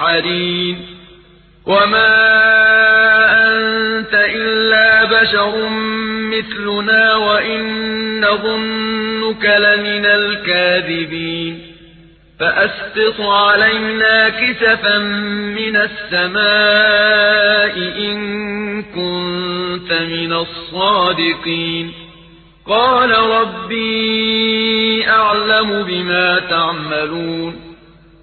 المسحرين وما أنت إلا بشر مثلنا وإن نظنك لمن الكاذبين. فأسقط علينا كسفا من السماء إن كنت من الصادقين. قال ربي أعلم بما تعملون.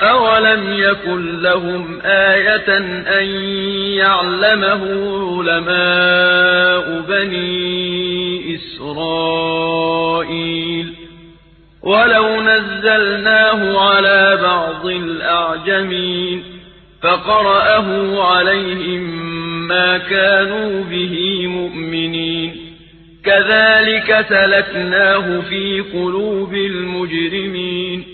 أولم يكن لهم آية أن يعلمه علماء بني إسرائيل ولو نزلناه على بعض الأعجمين فقرأه عليهم ما كانوا به مؤمنين كذلك سلكناه في قلوب المجرمين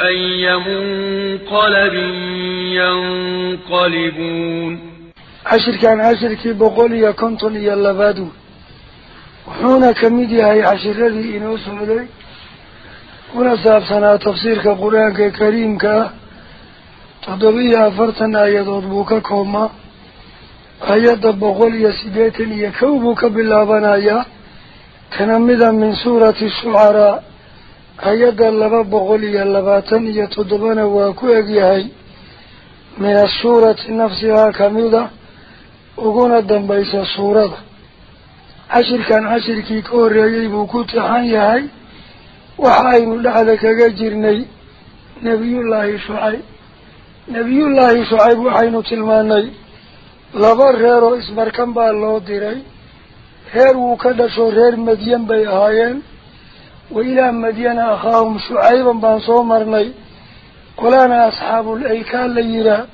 أي منقلب ينقلبون. عشر كان عشر كي بقولي كنتم يلبادوا وحونا كميدي هاي عشر الذي إنوسهم لي هنا سابسنا تفسير كقرآن كريم كا. تضبيا فرتنا آية يضد بوكا كوما. أيضا بقولي سيديتني يكوبوك بالله بنايا تنمذا من سورة الشعراء. Waa ku egyahay min asuurati nafsihaa kamida uguna dambaysa suurada cashirkan cashirkii ka horreeyey buu ku tixan yahay waxa aynu dhexda kaga jirnay nebiyullaahi shucayb nebiyullaahi shucayb waxaynu tilmaanay laba reer oo isbarkan baa loo diray reer wuu ka dhasho reer madyan bay ahaayeen soo marnay qolana asxaabul aykaa la yihaa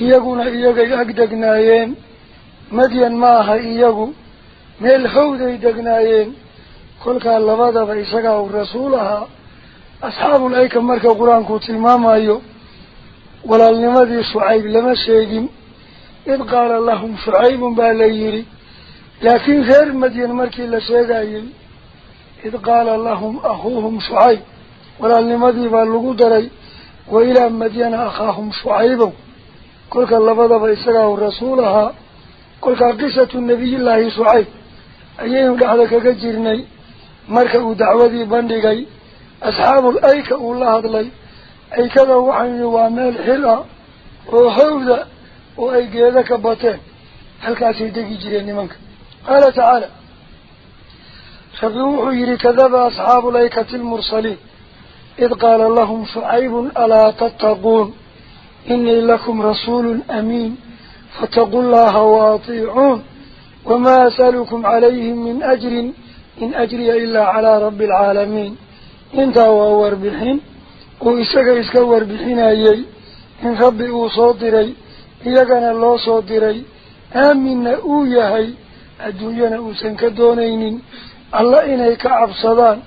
iyaguna iyagay ag degnaayeen madyan ma aha iyagu meel hawday degnaayeen kolkaa labadaba isagaa uu rasuul ahaa asxaabul ayka marka qur-aanku tilmaamayo walaalnimadii shucayb lama sheegin id qaala lahum shucaybun baa la yidhi laakiin reer madyan markii la sheegayey id qaala lahum akhuuhum shucayb walaalnimadii baa lagu daray wa ilaa madyana akhaahum shucaybow kolka labadaba isagaa uu rasuul ahaa kolkaa qisatu nebiyillaahi shucayb ayaynu dhexda kaga jirnay marka uu dacwadii bandhigay asxaabul ayka uu la hadlay aykada waxaan yidhi waa meel xil ah oo hawda oo ay geeda ka bateen halkaasay degi jireen nimanka qaala tacaala فقوه يري كذب أصحاب ليكة المرسلين. إذ قال لهم شعيب ألا تتقون؟ إني لكم رسول أمين فتقوا الله وأطيعون. وما أسألكم عليهم من أجر إن أجري إلا على رب العالمين. إن دعوا واربحين وإسكا إسكا واربحين أيي. إن خبئوا صادري إيقان الله صادري آمن أوياهي الدنيا نأوسا كدونينين alla inay ka cabsadaan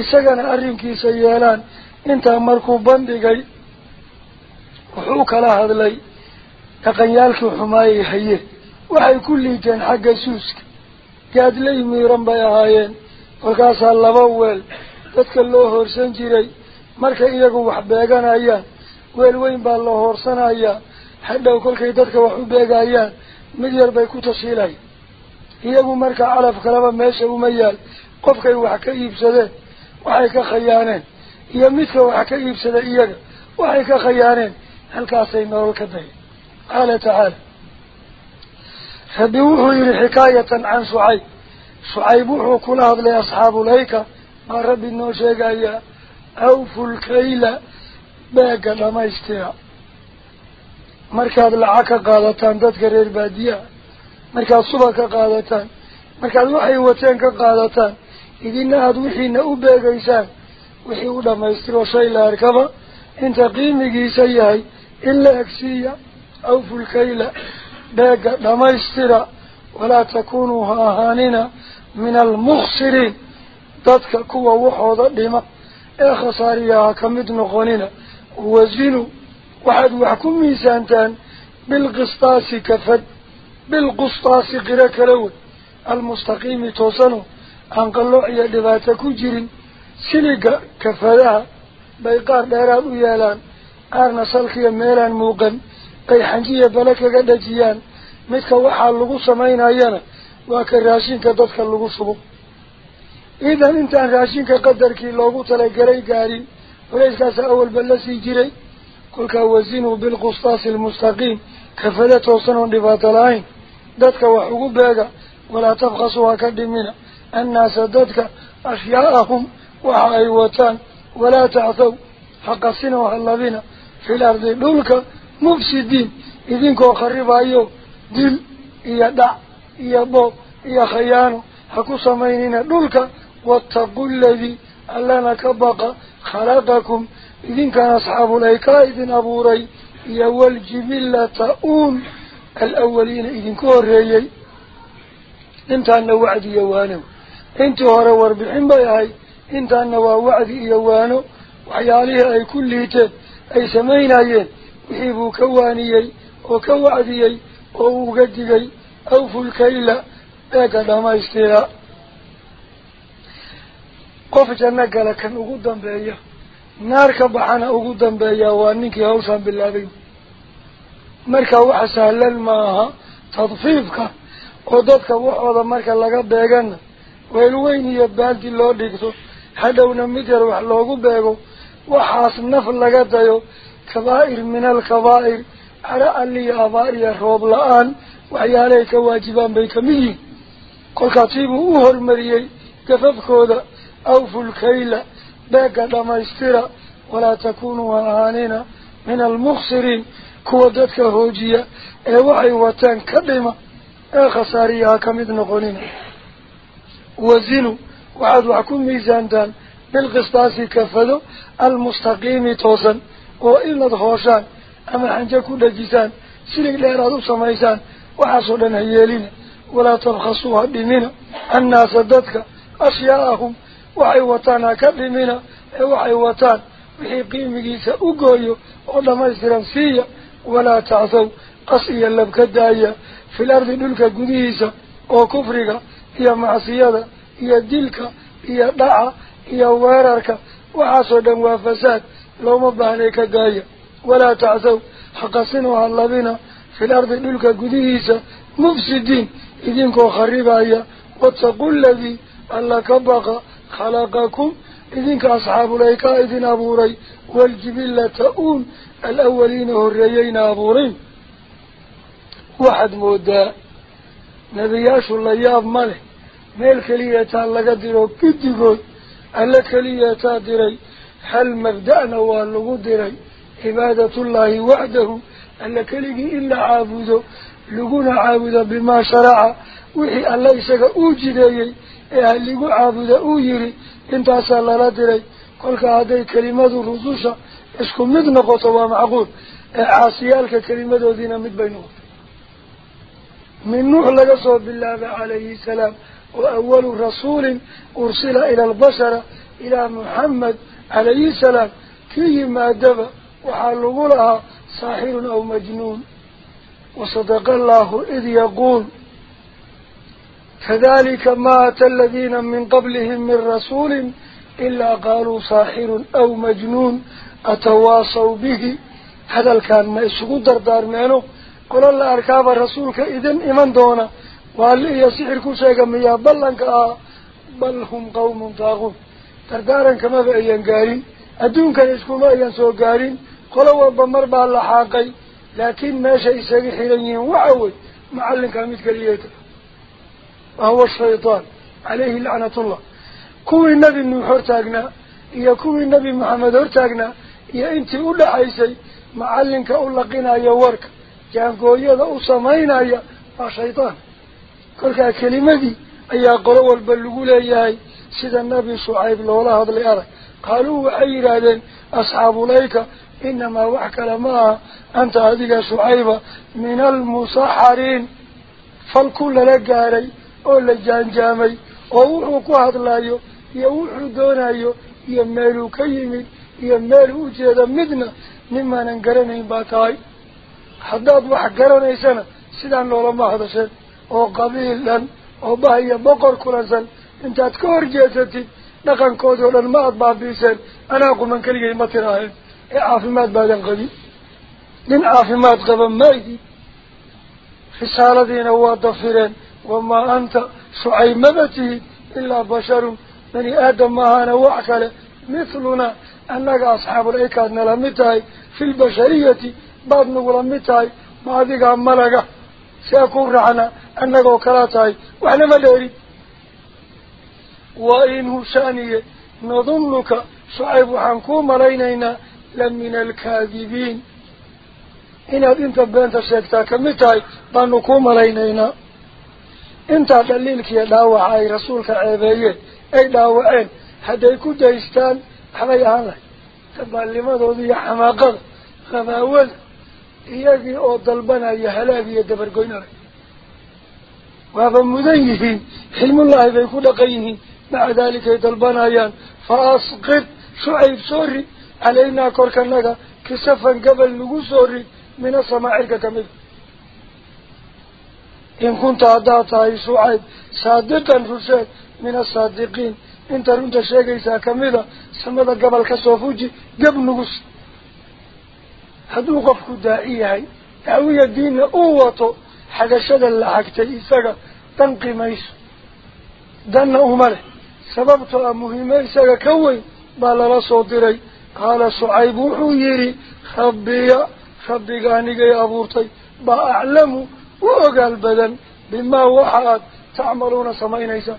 isagana arrinkiisa yeelaan. Intaa markuu bandhigay wuxuu kala hadlay dhaqanyaalkii xumaayay haye. Waxay ku liiteen xagga suuska. Gaadlay miiran bay ahaayeen. Kolkaasaa laba weel dadka loo hoorsan jiray markay iyagu wax beeganayaan. Weel weyn baa loo hoorsanayaa hadhow kolkay dadka wax u beegayaan. Mid yar bay ku tashiilayaan meesha uma yaal qofkay wax ka iibsadeen waxay ka khayaaneen iyo midka wax ka iibsada iyaga waxay ka khayaaneen halkaasay nolol ka dayan qaala tacaala rabbi wuxuu yihi xikaayatan can shucayb shucayb wuxuu kula hadlay asxaabulayka baa rabbi noo sheegayaa awfulkayla beega dhamaystira markaad lacag ka qaadataan dadka reer baadiyaha مركا صبكا قادتان مركا الوحي واتان قادتان إذن هاد وحينا أباك إيسان وحي أولا ما يسترو شيء لاركبا انت قيمك إيسايهي إلا أكسية أوف الكيلة باك لما يسترى ولا تكونوا هاهاننا من المخسرين تدك كوى وحوضة لما إيه خساريها كمدن غنينا وزينوا واحد وحكم ميسانتان بالقصطاس كفد بالقصطاس قراك الأول المستقيم توصنه أن قال الله إيا لباتك جرين سلق كفلا بيقار ديران ويالان. أرنا صلخي ميران موقن. قي حنجية بلك قد جيان. متك وحا اللغو سمعين أيانا واك الراشين كدتك اللغو سبق إذن انت الراشين كقدر كي اللغو تلق جري قارين. وليس كاس أول بلسي جري كلك وزينه بالقصطاس المستقيم. كفلا توصنه لباتلاين دادك وحقوب بيغا ولا تفقصوا أكاديمين الناس دادك أشياءهم وعيوتان ولا تعثوا حق السنة وحلبين في الأرض لولك مفسدين إذنك وخرب أيو دل إيا دع إيا بو إيا خيان حكو سمينين لولك واتقوا الذي ألانا كبق خلقكم إذن كان أصحاب أبو ري يا والجبلة أون bay ahayd intaana waa wacdi iyo waano waxyaalihii ay ku liiteen ay samaynayeen wixii buu ka waaniyey oo ka wacdiyey oo uu uga digay awfulkayla eega dhamaystira qof janno gala kan ugu dambeeya naar ka baxana ugu dambeeya waa ninkii hawshaan bilaabay waxooda marka laga beegana weelweyn iyo baaldi loo dhigto hadhowna mid yar wax loogu beego waxaas naf laga dayo kabaa'ir min alkabaa'ir cara alliya abaar iyo roob la-aan waxyaalahay ka waajibaan bay kamid yihin kolkaa tiibuu u hormariyey gafafkooda awfulkayla beega dhamaystira walaa takunuu ha ahaanina min almukhsiriin noqonina wazinu waxaad wax ku miisaantaan bilqistaasi kafado almustaqiimi toosan oo inaad hooshaan ama xanjo ku dhajisaan silig dheer aad u samaysaan waxaasoo dhan ha yeelina walaa tabkhasuu ha dhimina annaasa dadka ashyaa'ahum waxay wataan ha ka dhimina ee waxay wataan wixii qiimigiisa u gooyo oo dhamaystiran siiya ولا تعثوا قصيا لبك الدائية في الأرض نلك قديسة وكفرك يا معصيادة يا دلك يا داعة يا ويرارك وعصدا وفساد. لو مبهنك الدائية ولا تعثوا حق صنوها اللبنا في الأرض نلك قديسة. مفسدين إذنك وخريبا هي وتقول الذي الله كبق خلقكم. إذنك أصحاب ليك إذن أبو ري والجبلة تؤون. Alawaliina horreeyeyna abuurayn waxaad moodaa nebiyaashu la yaab ma leh meel keliyataa laga diro guddigood alle keliyataa diray hal mabda'na waa lagu diray cibaadatullaahi waxdahu alle keligii in la caabudo laguna caabudo bimaa sharaca wixii alle isaga uu jideeyey ee haligu caabuda uu yidhi intaasaa lala اسكو مد نقطوا معقول عاصيالك كلمة دينا مد بينه من نوح لقصوا بالله عليه السلام وأول رسول أرسل إلى البشر إلى محمد عليه السلام. كي ما دب وحلقوا لها ساحر أو مجنون. وصدق الله إذ يقول كذلك مات الذين من قبلهم من رسول إلا قالوا ساحر أو مجنون. أتواصوا به. هذا الكلام ما يسقط دردار منه كل أركاب الرسول كإذن إيمان دونا. وعليه يسير كل شيء كم يقبلن بل هم قوم طاغون. دردار كما في أيام أدون كان يسكون أيام سو قارين كل واحد مر بالحاقي لكن ما شيء سريح لين وعود معلن كلام يتكليته وهو الشيطان. عليه لعنة الله. كوي النبي محرتاجنا يا كوي النبي محمد محرتاجنا dhaxaysay macallinka u laqinaya warka jaangooyada u samaynaya waa shaydaan kolkaa kelimadii ayaa qolo walba lagu leeyahay sida nebi shucayb loola hadlay arag qaaluu waxay yidhaahdeen asxaabulayka inamaa wax kale ma aha anta adiga shucayba min almusaxariin fal ku lala gaaray oo la jaanjaamay oo wuxuu ku hadlayo iyo wuxuu doonayo iyo meeluu ka yimid iyo meeluu ujeeda midna nimaanan garanayn baa tahay haddaad wax garanaysana sidaan loolama hadasheen oo qabiil dhan oo bah iyo boqor kulansan intaad ka hor jeesatid dhaqankoodii oo dhan ma aad baabiiseen anaa quman keligay ma tiraaheen ee caafimaad baadan qabin nin caafimaad qaba maydii risaaladiina waa dafireen wamaa anta shucayb maba tihid ilaa basharun bani aadam maahaana wax kale mithluna nagula mid tahay ma adigaa malaga see ku raacna annagoo kalaa tahay waxna ma dheerin wa inhu shaniye nadunnuka shucayb waxaan kuu malaynaynaa la mina alkaadibiin inaad inta beenta sheegtaa kamid tahay baanu kuu malaynaynaa intaa dhaliilkiiyo dhaawaca ay rasuulka ceebeeyeen ay dhaawaceen hadday ku daystaan ahaan lahay dabaalnimadooda iyo xamaaqada qabaawada iyagii oo dalbanaya halaag iyo dabargoynala waaba mudan yihiin xilmullaahi bay ku dhaqan yihiin maca daalikay dalbanayaan fa asqid shucayb soo rid calaynaa korkanaga kisafan gabal nagu soo rid min asamaacirka kamid in kunta haddaad tahay shucayb saadiqan rusheed min asaadiqiin gab nugus hadduu qofku daaci yahay dacwiya diinna uu wato xagashada la xagtay isaga danqi mayso danna uma leh sababtoo ah muhiime isaga ka weyn baa lala soo diray qaala shucayb wuxuu yidhi rabbiya rabbiga anigay abuurtay baa aclamu u ogaal badan bimaa waxa aad tacmaluuna samaynaysaa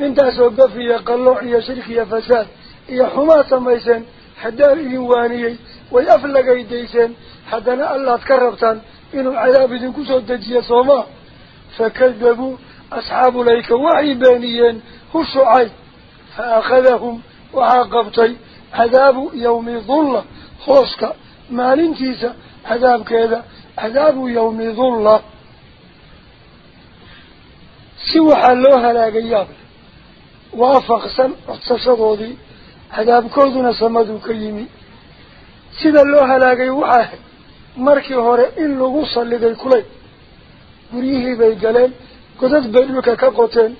انت اسو قفي قلوع يا شرك يا فساد يا حما سميسن حدار يواني ويفلق يديسن حدنا الله تكربتان إنو العذاب دين كسو دجيه سوما فكذبوا أصحاب ليك وعيبانيا بانيين هو شعي فأخذهم وعاقبتي عذاب يوم ظل خوصك ما ننتيس عذاب كذا عذاب يوم ظل سوح الله لا قيابه markii hore in lagu salliday kulay guryihii bay galeen godad bay dhulka ka qoteen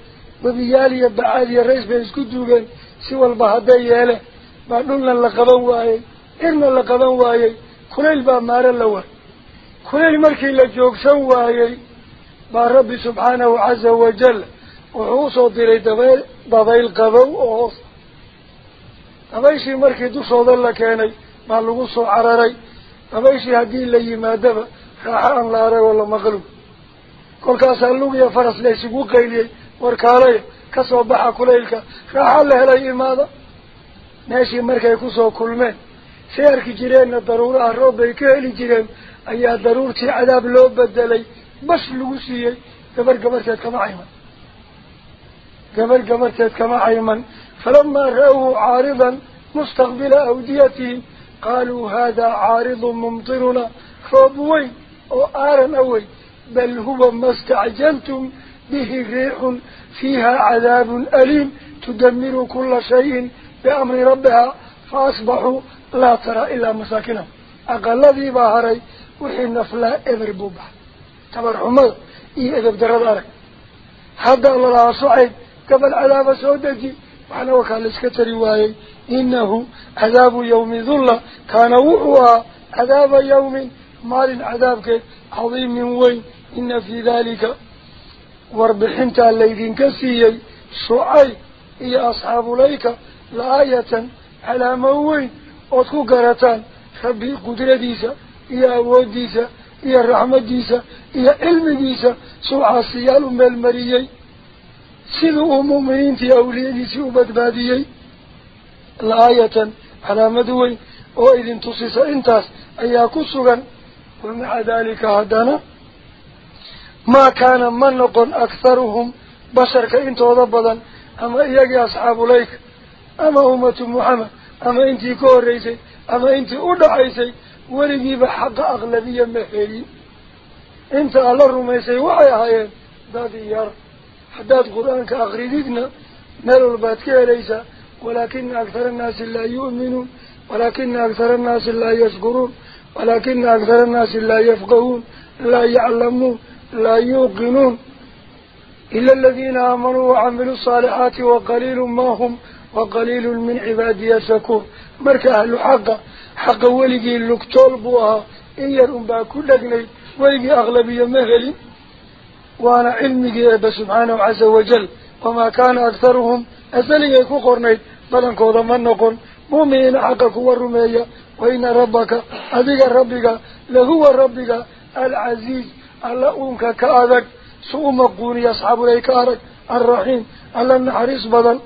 webiyaal iyo bacaad iyo rays bay isku duugeen si walba hadday yeeleen baa dhulna la qaban waayey irna la qaban waayey kulayl baa maaro la waayey kulayl markii la joogsan waayey baa rabbi subxaanahu casa wajal hoos dabayshii markii dushooda la keenay baa lagu soo cararay dabayshii haddii la yimaadaba raaxo aan la arag oo la maqlub kolkaasaa lug iyo faras la isugu qayliyey warkaalaya kasoo baxa kulaylka raaxo la helay imaada meeshii markay kusoo kulmeen say arki jireenna daruuraha roob bay ka heli jireen ayaa daruurtii cadaab loo bedelay bash lagu siiyey gabar gabarteed kama cayman قبل قبل كما عيمن فلما رأوا عارضا مستقبل أوديته قالوا هذا عارض ممطرنا. فأبوي أو آرن أوي بل هو ما استعجلتم به ريح فيها عذاب أليم تدمر كل شيء بأمر ربها فأصبحوا لا ترى إلا مساكنا أقل ذي باهري وحي النفلاء إذربوبة تبرحوا ماذا إيه إذا بدردارك هذا الله سعيد كفى العذاب سودتي وعلى وكان اسكتر يواهي إنه عذاب يوم ذل. كان وعوى عذاب يوم مال عذابك عظيم وين. إن في ذلك واربحنت الليذين كسيي. شعي. إيا أصحاب ليك. لآية على موين. أطلق قرتان. خبه قدر ديسة. إيا أود ديسة. إيا الرحمة ديسة. إيا علم ديسة. سوعة سيال بالمريي uu mu'miniintii awliyadiisii u badbaadiyey la-aayatan calaamad weyn oo idin tusisa intaas ayaa ku sugan wamaca daalika haddana maa kaana ma noqon aktharuhum basharka intooda badan ama iyagii asxaabulayka ama ummatu muxamed ama intii ka horreysay ama intii u dhacaysay weligiiba xaqa aqlabiya ma helin inta alla rumaysay waxay ahaayeen dad yar حداد قرآن كأغريدنا مال البعض كأليس ولكن أكثر الناس لا يؤمنون. ولكن أكثر الناس لا يشكرون. ولكن أكثر الناس لا يفقهون. لا يعلمون. لا يوقنون. إلا الذين آمنوا وعملوا الصالحات وقليل ما هم وقليل من عبادي يسكون مرك أهل حق. حق ولقي اللقتول بوها. إن يرنبا كل أغلبية مهلين وأنا علمي إبا سبحانه عز وجل وما كان أكثرهم أسلي يكو قرنيت بلن كوضا من نقول مؤمنين حقك والرمية وإن ربك أذيك ربك لهو ربك العزيز اللأونك كأذك سؤوم قوني أصحاب الإيكارك الرحيم ألا نحرس بدل.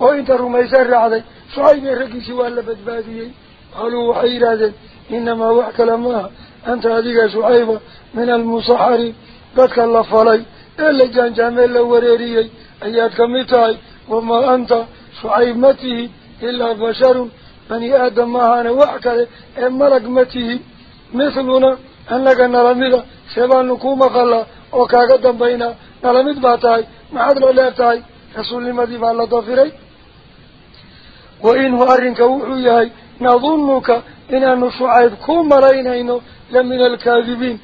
وانت ترمي سر عذي شعيب ركي سوى اللفت باديين قالوا حير هذا إنما وحك لماها أنت أذيك شعيب من المصحرين. دكا الله فلي إلا جان جامل لوريري أياد كميتاي وما أنت شعيمته إلا بشر بني آدم ماهان وعكال إمارك متيه مثلنا أنك نرميه سيبان نكوم خلا وكاقدم بينا نرميه باتاي معدل وليتاي رسول لما ديب على دافري وإنه أرنك وحوياي نظنك إنه شعيبكم مرينينه لمن الكاذبين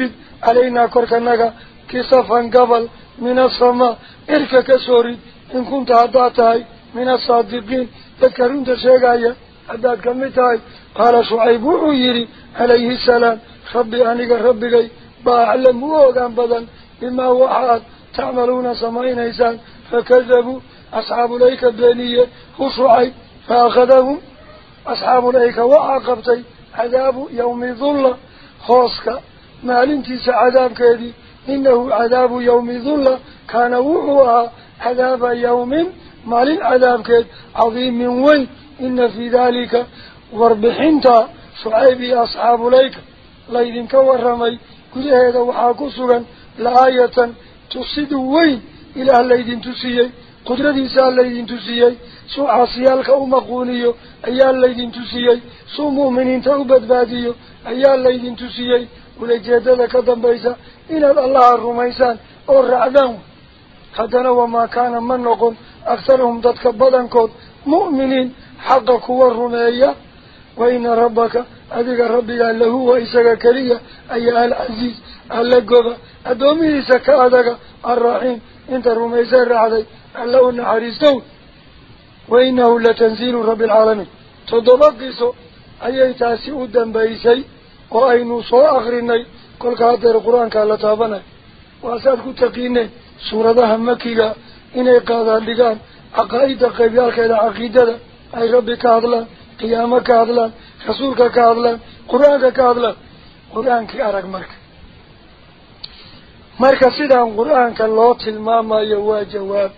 rid calaynaa korkanaga kisafan gabal min asamaa irka ka soo rid in kunta haddaad tahay min asaadiqiin dadka runta sheegaya haddaad ka mid tahay qaala shucayb wuxuu yidhi calayhi salaam rabbi aniga rabbigay baa aclam u ogaan badan bimaa waxa aad tacmaluuna samaynaysaan fakadabuu asxaabulayka beeniye hu shucayb fa akhadahum أصحاب الأيكة وعاقبتي عذاب يوم ظل خوصك مالنتيس عذاب كذي إنه عذاب يوم ظل كان وحوها عذاب يوم مال عذاب كذي عظيم من وين؟ إن في ذلك وربحنت شعيبي أصحاب الأيكة. ليذن كورمي كل هذا وحاكسرا لآية تصد وين؟ إلى الليذن تسيي قدرة إنسان لدينا تسيي سو عاصيالك أو مقوليو أيال لدينا تسيي سو مؤمنين تأوبد باديو أيال لدينا تسيي ولجهد لك دنبايسا إن الله الرميسان أرعدان حدنا وما كان من نقوم أكثرهم ذاتك بدنكوت مؤمنين حقك هو الرمي وإن ربك أذيك رب الله هو إساك كريا أي العزيز ألقوا أدومي إساك أدك الرحيم. إنت الرميسان رعدي. U naxariistow وإنه لتنزيل رب العالمين. تضبقسو أي تاسي أدنبيسي وأين صو أغرني كل كهدر القرآن كالا تابنا وأسألك تقيني سورة مكية إني قادة لغان عقائد قبيالك إلى عقيدة. أي كهدلا قيامة كهدلا رسولك كهدلا قرآنك كهدلا قرآنك أرق مرك. مركز سيدان قرآنك الله تلماما يوا جواب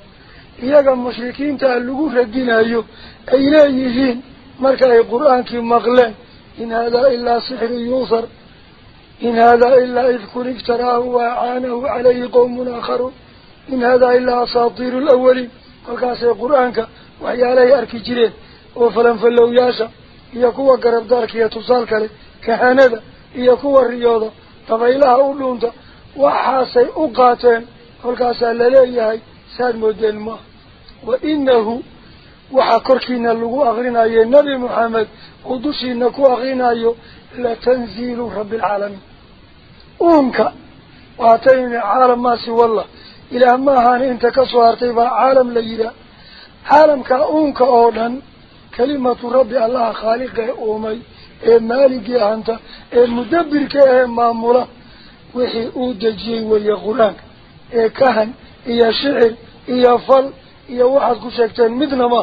إياك المشركين تألقوا ردين أيو أين يجين مركا القرآن كي مغلى إن هذا إلا سحر يوصر إن هذا إلا إذكر افتراه وعانه عليه قوم آخر إن هذا إلا أساطير الأول وكاس القرآن وحي عليه أركي جرين وفلن فلو ياسا إياكوا قرب دارك يتصالك لي كهاندا إياكوا الرياضة طبع إله أولونتا وحاسي أقاتين وكاس الليل يهي maxamed uu dushiina ku akrinayo latanziilu rabbi alcaalamiin uunka waatayni caalam maasi wallah ilaah ma ahaana inta ka soo hartay baa caalam la yidhaah caalamkaa uunka oo dhan kelimatu rabbi allaha khaaliqee uumay ee maaligii ahanta ee mudabbirka ee maamula wixii uu dejiyey weeye qur-aanka ee kahan iyo fal iyo waxaad ku sheegteen midna ma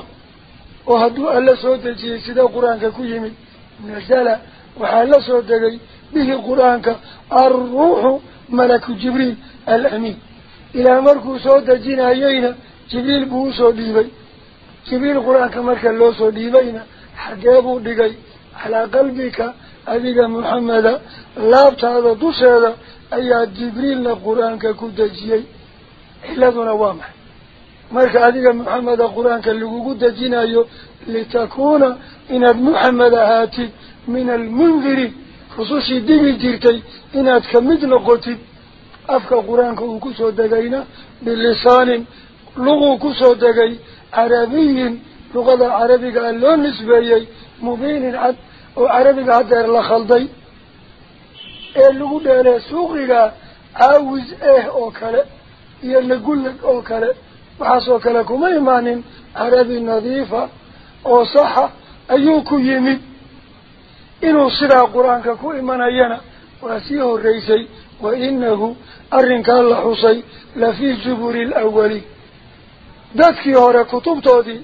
oo hadduu alla soo dejiyey sidee qur-aanka ku yimid nasala waxaa la soo degay bihi qur-aanka alruuxu malaku jibriil alamiin ilaah markuu soo dejinayeyna jibriil buu usoo dhiibay jibriil qur-aanka marka loo soo dhiibayna xaggee buu dhigay calaa qalbika adiga maxameda laabtaada dusheeda ayaa jibriilna qur-aanka ku dejiyey qur-aanka lagugu dejinayo litakuuna inaad maxamed ahaatid min almundiriin rusushii digi jirtay inaad kamid noqotid afka qur-aanka uu kusoo degayna bilisaanin luguu kusoo degay carabiyin luqada carabiga a loo nisbeeyey mubiinin cad oo carabiga haddeer la khalday ee lagu dheelee suuqiga caawis eh oo kale يلا قل لك أوكله بحسو كلكم إيمان عربي نظيفة أو صحة أيوك يمد إنه صدى القرآن ككو إيمان أينا واسيه الرئيسي وإنه أرنك الله حسي لفي جبور الأولي ذاتك يهور كتب تودي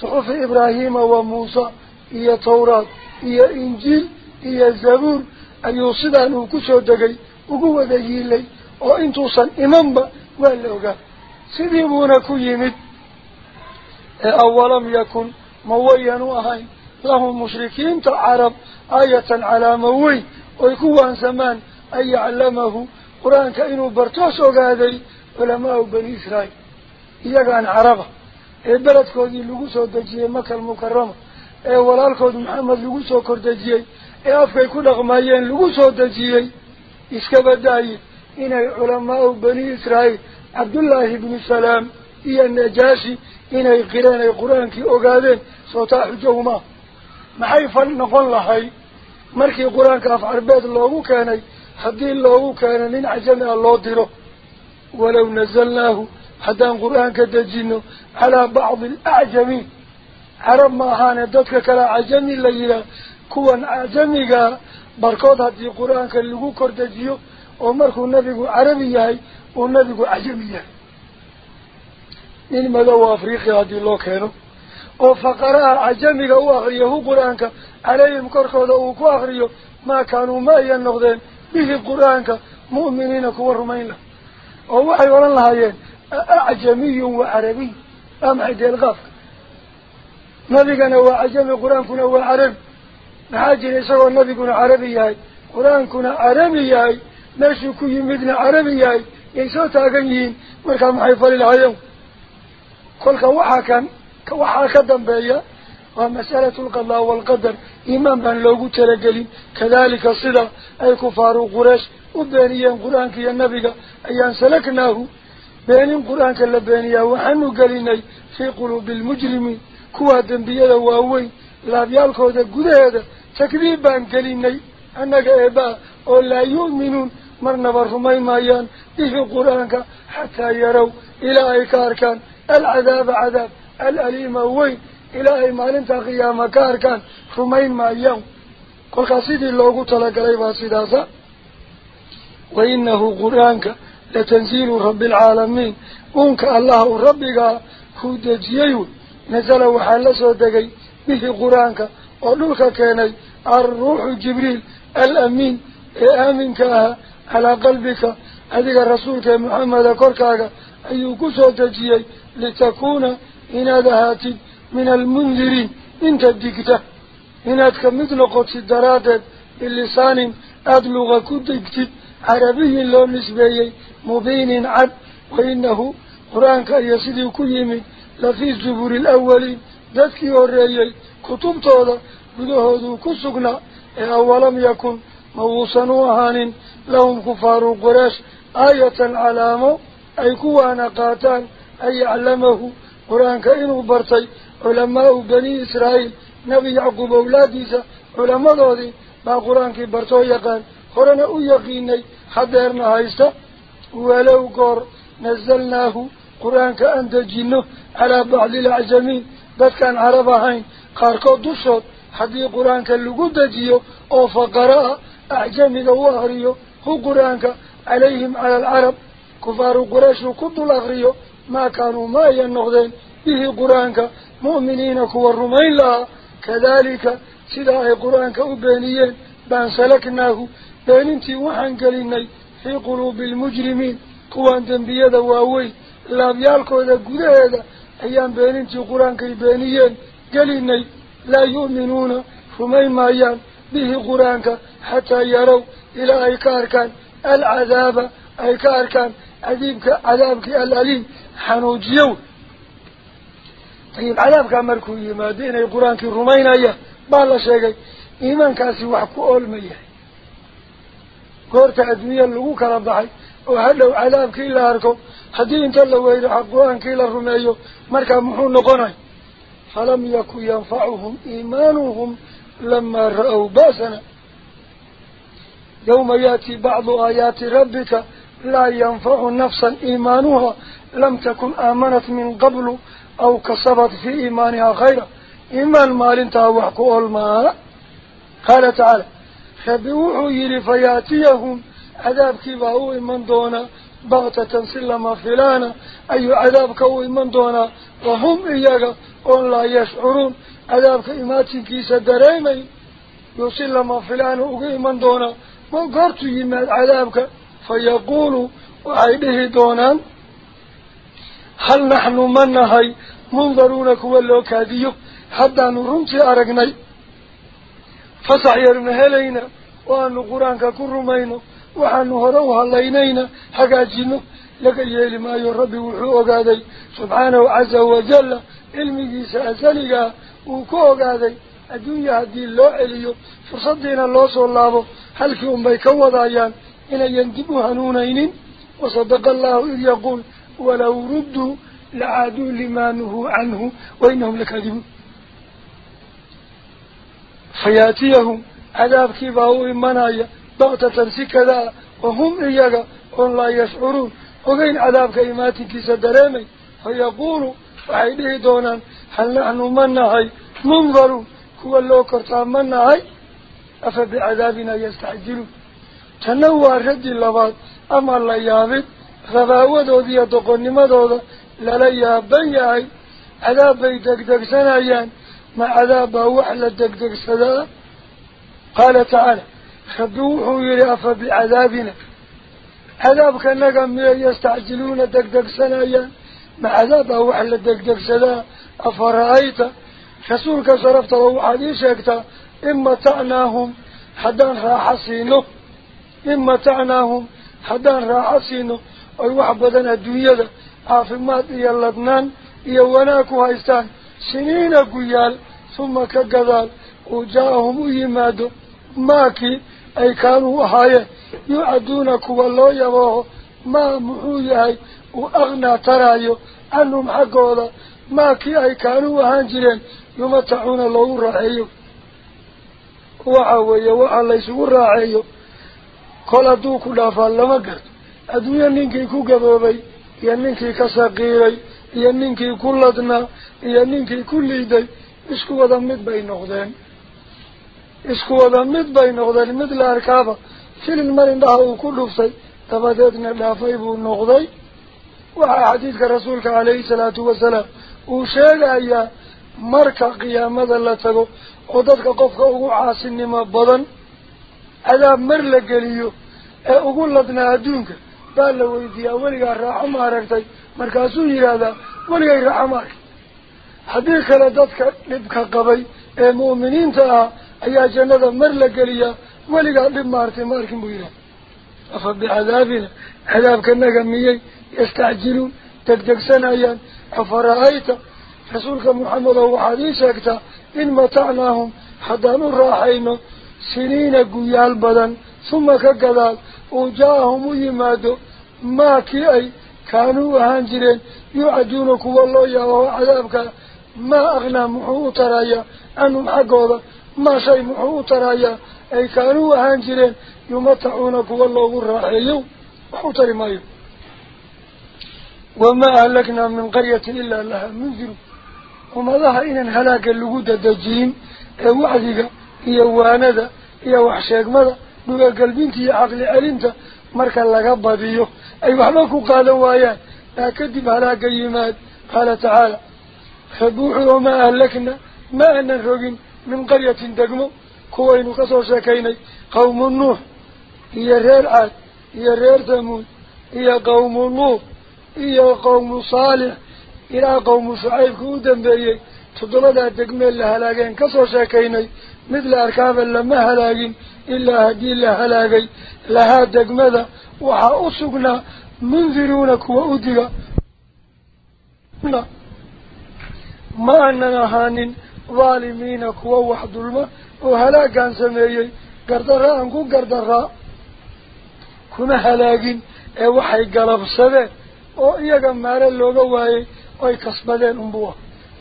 صحف إبراهيم وموسى هي توراة هي إنجيل هي الزبور أيو صدى نوكو شودكي وقوة دجيلي ku yimid ee awalam yakun ma wayan u ahayn lahum mushrikiinta carab aayatan calaamo weyn oy ku waansamaan an yaclamahu qur-aanka inuu bartoos ogaaday culamaau bani israa'iil iyagaan caraba ee beledkoodii lagu soo dejiyey maka almukarama ee walaalkood maxamed lagu soo kordejiyey ee afkay ku dhaqmayeen lagu soo dejiyey iskaba daaye bani israa'iil cabdullaahi ibnu salaam iyo najaashi inay qireen ay qur-aankii ogaadeen sootaa xujowmaa maxay fal noqon lahay markii qur-aanka af carbeed loogu keenay haddii loogu keeno nin cajami ah loo diro walow nazalnaahu haddaan qur-aanka dejino calaa bacdi alacjamiin carab ma ahaane dadka kale cajami la yidhaah kuwan cajamigaa barkood haddii qur-aanka lagu kor ومركو النبي عربي هاي والنبي عجمي هاي إن ملو أفريقيا هذه الله كانوا وفقراء عجمي هو أغريه قرآنك عليهم كرخوا دوكو أغريه ما كانوا ما ينغذين به قرآنك مؤمنين كورمين له ووحي ورن الله هايين أعجمي وعربي أم عدي الغف نبي كان هو عجمي قرآن كنا هو عربي نحاجي نساء النبي كنا عربي هاي قرآن كنا عربي هاي yay soo taagan yihiin markaa maxay fali lahaayeen kolka waxaa kan waxaa ka dambeeya waa mas'alatu alqadaa waalqadar iimaan baan loogu talagelin kadalika sida ay kufaaru quraysh u beeniyeen qur-aanka iyo nabiga ayaan salaknaahu beenin qur-aanka la beeniyaa waxaanu gelinay fii quluubi almujrimiin kuwaa dembiyada waaweyn laabyaalkooda gudaheeda takdiib baan gelinay annaga eebaa oo laa yu'minuun ay ka arkaan alcadaaba cadaab alaliima weyn ilaa ay maalinta qiyaama ka arkaan rumayn maayaan kolkaas sidii loogu talagalay baa sidaasa wa inahu qur-aanka latanziilu rabbi alcaalamiin uunka allaha u rabbigaa kuu dejiyey wey nasala waxaa la soo degay bihi qur-aanka oo dhulka keenay alruuxu jibriil alamiin ee aaminka ahaa على قلبك. هذا رسولك محمد كركاك أيو كسو تجيي لتكون إن ذهات من المنذرين. انت الدكته إن أتكمد نقط الدرادة اللسان أدلغ كدكت. عربي لون نسبي مبين عد وإنه قرآنك سيدي كيم. لفي الزبور الأول. ذاتك والرأي كتب طولة بدهدو كسقنا أولم يكن موصنوهان موصنوهان لهم كفار قريش آية علامة أي كوانا قاتان أي علمه. قرآن كائن برطي علماء بني إسرائيل نبي يعقوب أولاديسة علماء ذي ما قرآن كي برطي يقال قرآن أو يقيني حدير نهايسة ولو قر نزلناه. قرآن كأنت جنه على بعض العجمين بات كان عربهين قاركو دوشوت حدي قرآن كاللقود ديو أو فقراء أعجمي دواهريو هو قرآنك عليهم على العرب. كفار قريش كدوا الأغريو ما كانوا ما ينغذين به قرآنك مؤمنينك والرمين لها كذلك سداء قرآنك أبانيين بان سلكناه. بان انتي وحن قليني. في قلوب المجرمين. قوان دنبيادة واوي. لا بيالكو هذا قده ذا أيام بان انتي قرآنك أبانيين قليني. لا يؤمنون. رمين ما أيام به قرآنك حتى يروا. إلى أيكار كان؟ العذاب أيكار كان؟ عذيبك عذابك الأليم. حنوجيو. طيب عذابك أمركو إيما دين القرآن كي رمينا إياه ما الله شيئا إيمان كاسي وحكو أول ميه قرت أدمية اللقوك ربحي وهلو عذابك إلا أركو. حدي انت اللو إلا حقوان كي لرمي مركا محون نقوني. فلم يكو ينفعهم إيمانهم لما رأوا باسنا. يوم يأتي بعض آيات ربك لا ينفع نفسا إيمانها. لم تكن آمنت من قبل أو كسبت في إيمانها خيرا. إيمان مال تاوحك ألماء قال تعالى خبوح يرفياتيهم عذاب كباهو من دونا. بغتة سلما فلانا. أي عذاب كو من دونا. وهم إياك أن لا يشعرون. عذاب كيماتي كيس الدريمين يسلما فلانا أقوي من دونه oon laa yashcuruun cadaabka imaatinkiisa dareemay يوصل لما فلان أقيما دونا ما قرت يماد عذابك فيقول وعيده دونان هل نحن من هاي منظرونك ولو كاديو حتى نرمتي أرقني فسعيرنا هلينا وأن قرآنك كرمينا وأن هروها اللينينا حقاجينا. لك يلي ما يربي وحوق هذا سبحانه عز وجل علمي سأسلق وكوق هذا الدنيا هدي الله هل كيهم بيكوض أيان إن ينتبوا هنونين وصدق الله إذ يقول ولو ردوا لعادوا لما نهوا عنه وإنهم لكاذبون فياتيهم عذاب كيباو إمانايا ضغطة سكذا وهم إياك وهم لا يشعرون وغين عذاب كإماتك سدريمي فيقولوا وحيده دونا هل نحن منهي منظرون كوا اللو كرتان منهي أفب عذابنا يستعجل. تنوى الرجل اللبات أما الله يابد. فباوة دوذية تقني مدوذة للي يابن ياهي عذاب يدكدك سنعيان. مع عذاب هو أحلى دكدك سداء قال تعالى خبوحوا إلى أفب عذابنا عذاب كنقم يستعجلون دكدك سنعيان. ما عذاب هو أحلى دكدك سداء أفرأيت؟ خسولك صرفت وهو حديثك إما تعناهم حدا راح إما تعناهم حدا راح سينو أي وحبذنا الدنيا عافمات يا لبنان يا وناكوا إستان سنين قيال ثم كجذال وجاهم يمادو ماكي أي كانوا حياة يعدونك والله يبوه ما محوياي وأغنى ترايو أنهم حقوا ماكي أي كانوا هانجرين يمتعون الله رأيو ku gaboobay iyo ninkii ka saqiiray iyo ninkii ku ladnaa iyo ninkii ku liiday isku wada mid bay noqdeen isku wada mid bay noqdeen mid la arkaaba filin mar indhaha uu ku dhuftay dabadeedna dhaafay buu noqday waxaa xadiidka rasuulka calayhi salaatu wasalaam uu sheegayaa marka qiyaamada la tago la geliyo ee ugu ladnaa adduunka baa la weydiiyaa weligaa raaxo ma aragtay markaasuu yidhaahdaa weligay raaxo ma arkin haddii kale dadka dhibka qabay ee mu'miniinta ah ayaa jannada mar la geliyaa weligaa dhib ma artay ma arkin buu yidhahda afa bicadaabina cadaabkanaga miyay yastacjiluun degdegsanayaan afa ra-ayta rasuulka maxamedow waxaad ii sheegtaa إن متعناهم حتى نرحينا سنين قيال بدن ثم كقدال وجاهم ويمادوا ما كي أي كانوا وهانجرين يعدونك والله يا وعذابك ما أغنى محوطة رايا أنهم حقوا ما شيء محوطة رايا أي كانوا وهانجرين يمتعونك والله ورحيوا محوطة رمايوا وما أهلكنا من قرية إلا لها منذروا inaan halaaga lagu dadajiyin ee wacdiga iyo waanada iyo waxsheegmada dhugagalbinta iyo caqli celinta marka laga badiyo ay waxba ku qaadan waayaan baa kadib halaaga yimaad qaala tacaala rabbi wuxuu wamaa ahlakna ma aanan rogin min qaryatin degmo kuwaynu kasoo sheekaynay qawmu nuux iyo reer caad iyo reer tamuud iyo qawmu luud iyo qawmu saalix halaageen kasoo sheekaynay mid la arkaaba lama halaagin ilaa haddii la halaagay lahaa degmada waxaa u sugnaa mundiruuna kuwa u diga ma aanan ahaanin dhaalimiina kuwa wax dulma oo halaagaan sameeyey gardarra aan ku gardaraa kuma halaagin ee waxay galabsadeen oo iyaga maalo looga waayey أي كسبدين أمبوا.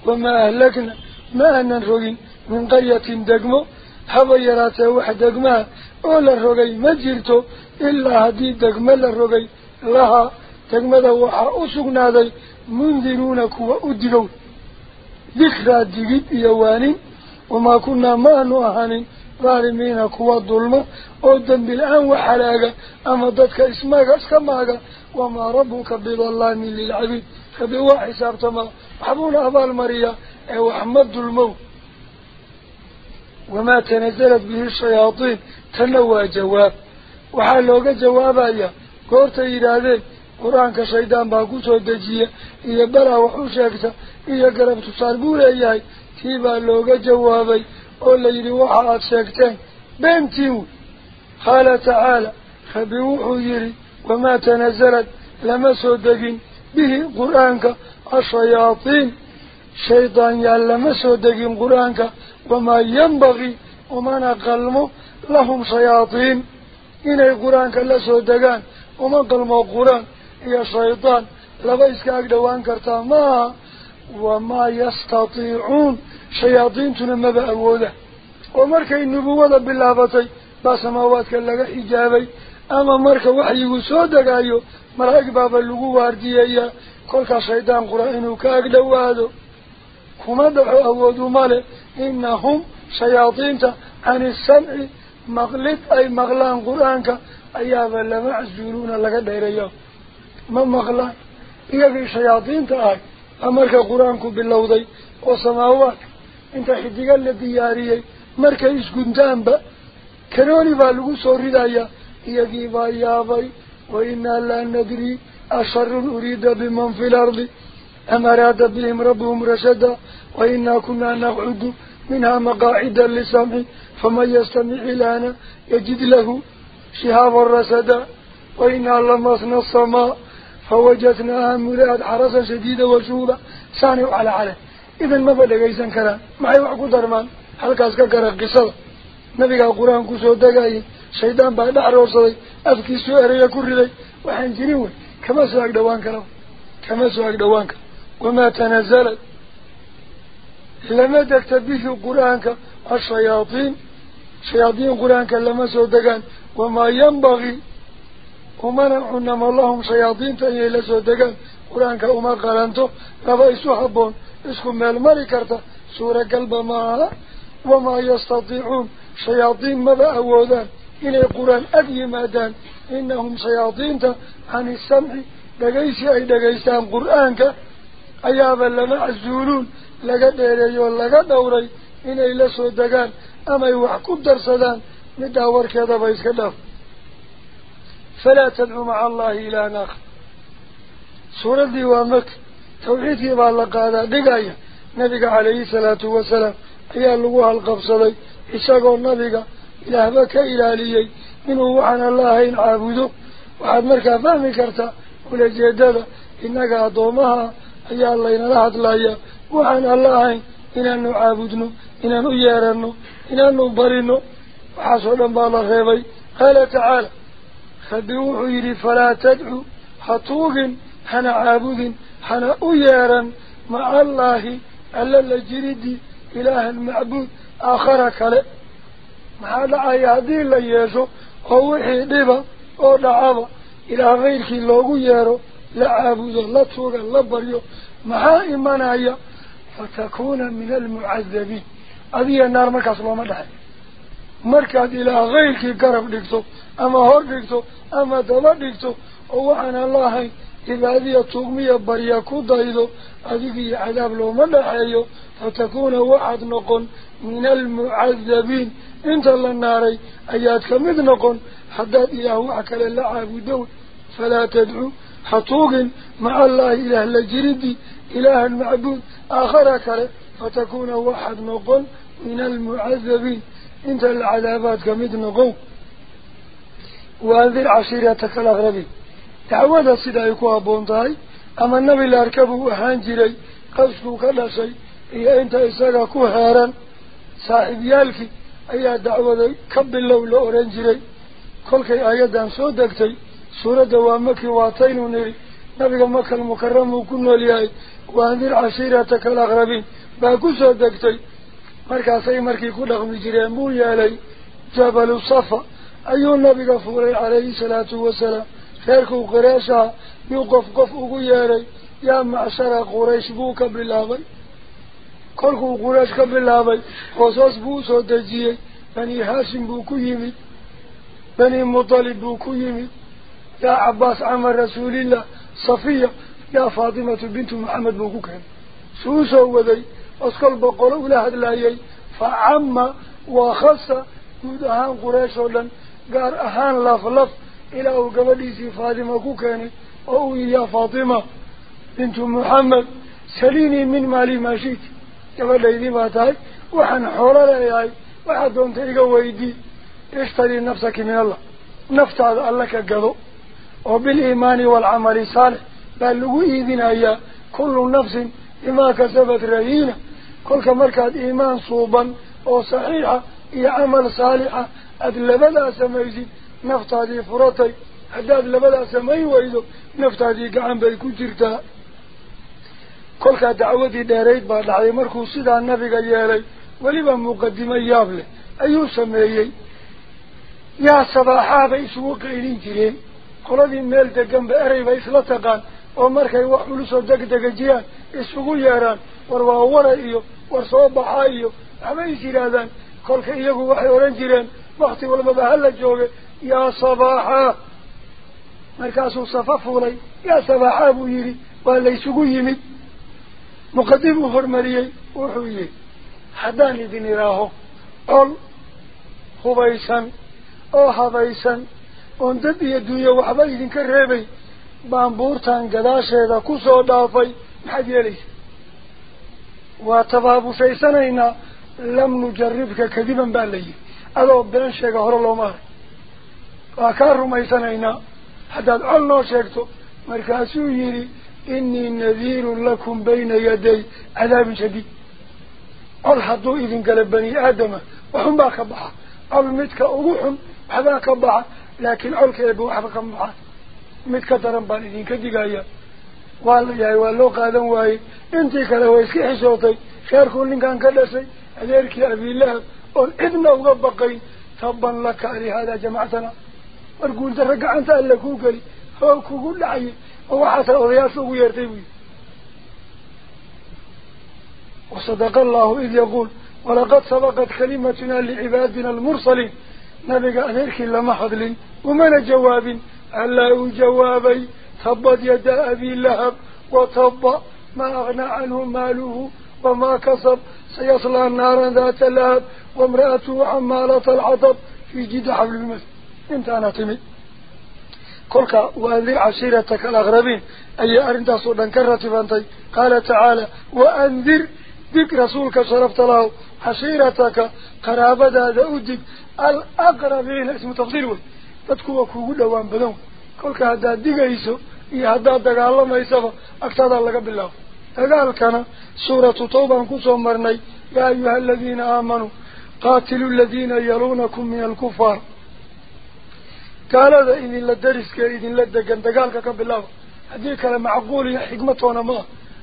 وما أهلكنا ما أن الرجل من قرية دقمه حبيراته واحد دقمه أولا ما مجلته إلا هدي دقمة الرجل لها دقمة دوحا أسقنا ذي. منذنونك وأدلون ذكرى الدقيق يوانين وما كنا ما نوهانين ظالمين كوا الظلمة أودا بالآن وحلاقة. أمدتك اسمك اسمك وما ربك بالله للعبيد. Bidallaamin lilcabiid rabbi waa xisaabtamaa waxbuuna abaalmariyaa ee wax ma dulmow وما تنزلت به الشياطين. تنوى جواب. وحالوغ جوابايا قورت إيرادين قرآنك شيطان باكوسو دجية إيا بلا وحوشاكتا إيا قرب تصاربول إياي. تيبا لوغ جوابي أولا يري وحاات شاكتين. بنتيو قال تعالى خبيوحو يري. وما تنزلت. لما سودقين به قرآنك الشياطين شيطان يعلم سودقين قرآنك وما ينبغي وما نقلمه لهم شياطين إني قرآنك لا سودقان وما قلموا قرآن يا شيطان لبيسك أقدوان كرتا ما وما يستطيعون شياطين تنمى بأوله ومركا النبوة باللابطي بسماواتك لغا حجابي أما مركا وحيه سودقايو ملاك بابا اللغو واردية كلك شيطان قرآنه كأقدوانه كما دعوا أودوا ماله إنهم شياطين عن السمع مغلط أي مغلان قرآنك أيابا لما عزولون لك ديريو ما مغلان إياك شياطين تأي أمرك قرآنك باللوضي وسماوات انت حديقا لدياريي مركا إسكنتان با كنوني بالغو سوري دايا إياكي بايابي وإنا لا ندري أشر أريد بمن في الأرض أم أراد بهم ربهم رشدا وإنا كنا نقعد منها مقاعد لسمع فمن يستمع لنا يجد له شهاب الرسدا وإنا لمسنا السماء فوجدناها ملاد حرسا شديدا وشوبا سانوا على عليه إذن ما بدأ يسان كرا؟ معي وعقو درمان هل كاسكا كرا قصة؟ نبيك القرآن كسو دقائي. شيطان بعد عروصي أفكي سؤال يكون لي وحنجريون كما سواك دوان كرا كما سواك دوان كرا وما تنزلت لما تكتبه قرآنك الشياطين شياطين قرآنك لما سودقان وما ينبغي ومنعنا ما اللهم شياطين تأيي لسودقان قرآنك وما قرانته رفايسو حبون. اسكم مالمالي كرتا سورة قلب معها وما يستطيعون. إلى قرآن أدي مادان إنهم شياطين عن السمع. دقيسي أي دقيستان قرآنك أيابا لما عزولون. لقد إليه ولقد دوري. إني لسو دقان أما يوحكو الدرسدان ندور كذا بيس كذا. فلا تدعو مع الله إلى ناخ سورة ديوانك توحيدك بالله هذا دقايا نبيك عليه الصلاة والسلام. أيها اللغوها القبصلي إساقوا النبيك. إله بك إلاليي منه وحن الله إن عابده وحد مركا فهمي كرتا. ولجيدادا إنك أدومها. أيها الله إن الله أدلايا. وحن الله إنان عابدنا إنان يارنا إنان برنا وحسنا بالله غيبي قال تعالى خبروح يري فلا تدعو. حطوغ حنا عابد حنا أيارا مع الله ألا لجردي إله المعبود آخر كله مع دعايا هذه اللي يسو هو حيدبا أو دعابا إلى غيرك اللوغو يارو لا عابد لا توغ لا بريو مع إيمانايا فتكون من المعذبين هذه النار مركز الله مدعي مركز إلى غيرك قرب إذا هذه التغمية بريا كودايدو هذه عذاب لو مدعيو فتكون واحد نقن من المعذبين. إنت الناري ايات كمد نقن حداد إله وحكال الله عابدون فلا تدعو. حطوق مع الله إله لجردي إله المعبود آخر كله فتكون واحد نقن من المعذبين. إنت العذابات كمد نقن وانذر عشيرتك الأغربين تعود السيدة يكوها بونتاي أما النبي أركبه أحانجري قصفه كلا شيء iyo inta isaga ku heeran saaxiibyaalkii ayaa dacwaday ka bilow la oran jiray kolkay ayadan soo degtay suuradda waa maki waataynu nidhi nabiga makal mukaram uu ku nool yahay waandir cashiirataka alaqrabiin baa ku soo degtay markaasay markii ku dhaqmi jireen buu yeelay jabalu safa ayuu nabiga fuulay calayhi salaatu wasalaam bilaabay kolkuu quraysh ka bilaabay hoosoos buu usoo dejiyey bani haashim buu ku yimid bani mutalib buu ku yimid yaa cabaas camar rasuulillah safiya yaa faatimatu bintu maxamed buu ku keenay suu usoo waday os kolba qolo ula hadlayay fa cama وخاصة جود أهان قريش ودن قار أهان لف لف إلى قبليسي فاطمة كوكاني أو يا فاطمة بنت محمد سليني من مالي ما شئت. قبل ليدي ما تاي وحن حولا لأيهاي وحد دون تيغا ويدي. اشتري نفسك من الله. نفت هذا الله كقضو وبالإيمان والعمل صالح. بل لغو إذن أيها كل نفس بما كسبت رهينة. كل كمركات إيمان صوبا وصحيحة إيا عمل صالحة أدلبدا سميزي. نفت هذه فرطي dacwadii dheerayd baa dhacday markuu sidaa nabiga yeelay weliba muqadimo yaab leh ayuu sameeyey yaa sabaaxaa bay isugu qaylin jireen qoladii meel deganba erey bay isla taqaan oo markay wax culusoo degdegajiyaan isugu yeeraan war waa wara iyo war soo baxaa iyo waxbay is yidhaahdaan kolka iyagu waxay odhan jireen wakti walbaba hala jooge laysugu yimid muqadim uu hormariyey wuxuu yihi haddaan idin idhaaho col hubaysan oo habaysan oon dad iyo dunyo waxba idinka reebay baan buurtan gadaasheeda kusoo dhaafay maxaad yeelaysa waa tabaabushayssanaynaa lam nujaribka kadiban baa la yihi adoo been sheega hore looma haray lakum bayna yaday cadaabin shadiid col hadduu idin gala bani aadama waxun baa ka baxa col midka ugu xun waxbaa ka baxa laakiin colka eeba waxba kama baxaan mid ka daran baan idinka digaya waa la yahay waa loo qaadan waayey intii kale way iska xishootay reerkuu ninkan ka dhashay adeerkii abiilahab oon cidna uga baqayn taban laka alihaadaa jamactana أرقون ترقع أنت إلا قلي فأوكو قل عي هو حسن أضياسه ويرتوي وصدق الله إذ يقول ولقد سبقت كلمتنا لعبادنا المرسلين. نبقى أنيرك إلا محضل ومن جواب؟ ألا جوابي. ثبت يد أبي لهب وطب ما أغنى عنه ماله وما كسب. سيصلى النار ذات لهب وامرأته عمالة العطب في جدع المسجد. أنت أنا تمي. كلك وذي العشيرة كالأغربين أي أرنت صورا كرتي فانتي قال تعالى وأنذر ذكر رسولك شرفت له. عشيرتك قرابة دأودك الأقربين اسم تفضيله تتكوى كهودة وانبدون كلك هذا ديقيسو يهدادة علامة يسافة أكتاد الله قبل الله. تقال كان سورة طوبة كسو مرني يا أيها الذين آمنوا قاتلوا الذين يلونكم من الكفار. قال هذا إذا لدرس كإذا لدقن دقالك كم بالله. هذه كلام معقول يا حكمة وأنا ما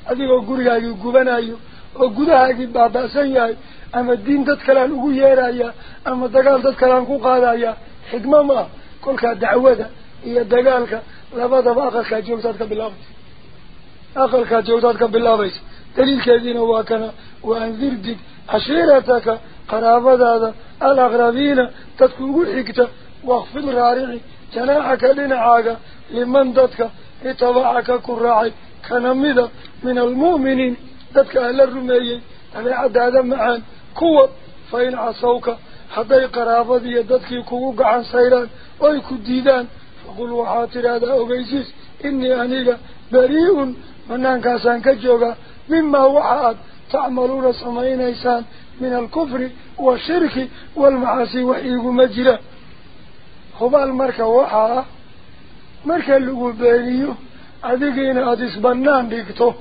هذه أقول يا جوبنا يا وجود هذه بعض أسيا أما الدين ده كلام أقول يا رايا أما دقال ده كلام كوكا رايا حكمة ما كل كدعوة هي دقالك لا بد آخر كجوز هذا بالله. آخر كجوز هذا بالله بس. دليل كذي نواكنا وأنذر بك عشيرتك قرابة هذا الأغربين تذكر يقول حكته واخفض رارعي جناحك لنعاك لمن ذاتك اتبعك كراعي. كنمذا من المؤمنين. ذاتك أهل الرميين أبعد هذا معان قوة فإن عصوك. حتى قرابة ذاتك كووك عن سيران. ويكو ديدان فقل وحاطر هذا أبيسيس إني أنيك بريء منان كاسان كجوغا. مما وحاد تعملون سمعين إيسان. من الكفر والشرك والمعاصي وحيق مجرى. Marka waxaa marka lagu beeniyo adigiina aada isbanaan dhigto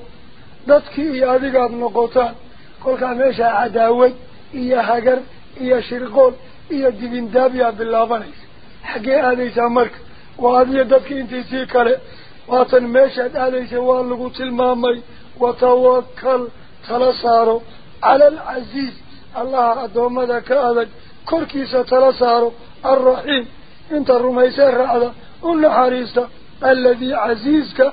dadkii iyo adigaad noqotaan kolkaa meeshaa cadaawad iyo hagar iyo shirqool iyo dibindaabyaa bilaabanaysa xaggee aadaysaa marka waa adiyo dadkii intiisii kale waatan meeshaad aadaysa waa lagu tilmaamay watawakal tala saaro cala alcasiiz allaha addoommada ka adag korkiisa tala saaro alraxiim انت الرميسي الرعدة قلنا حريصة الذي عزيزك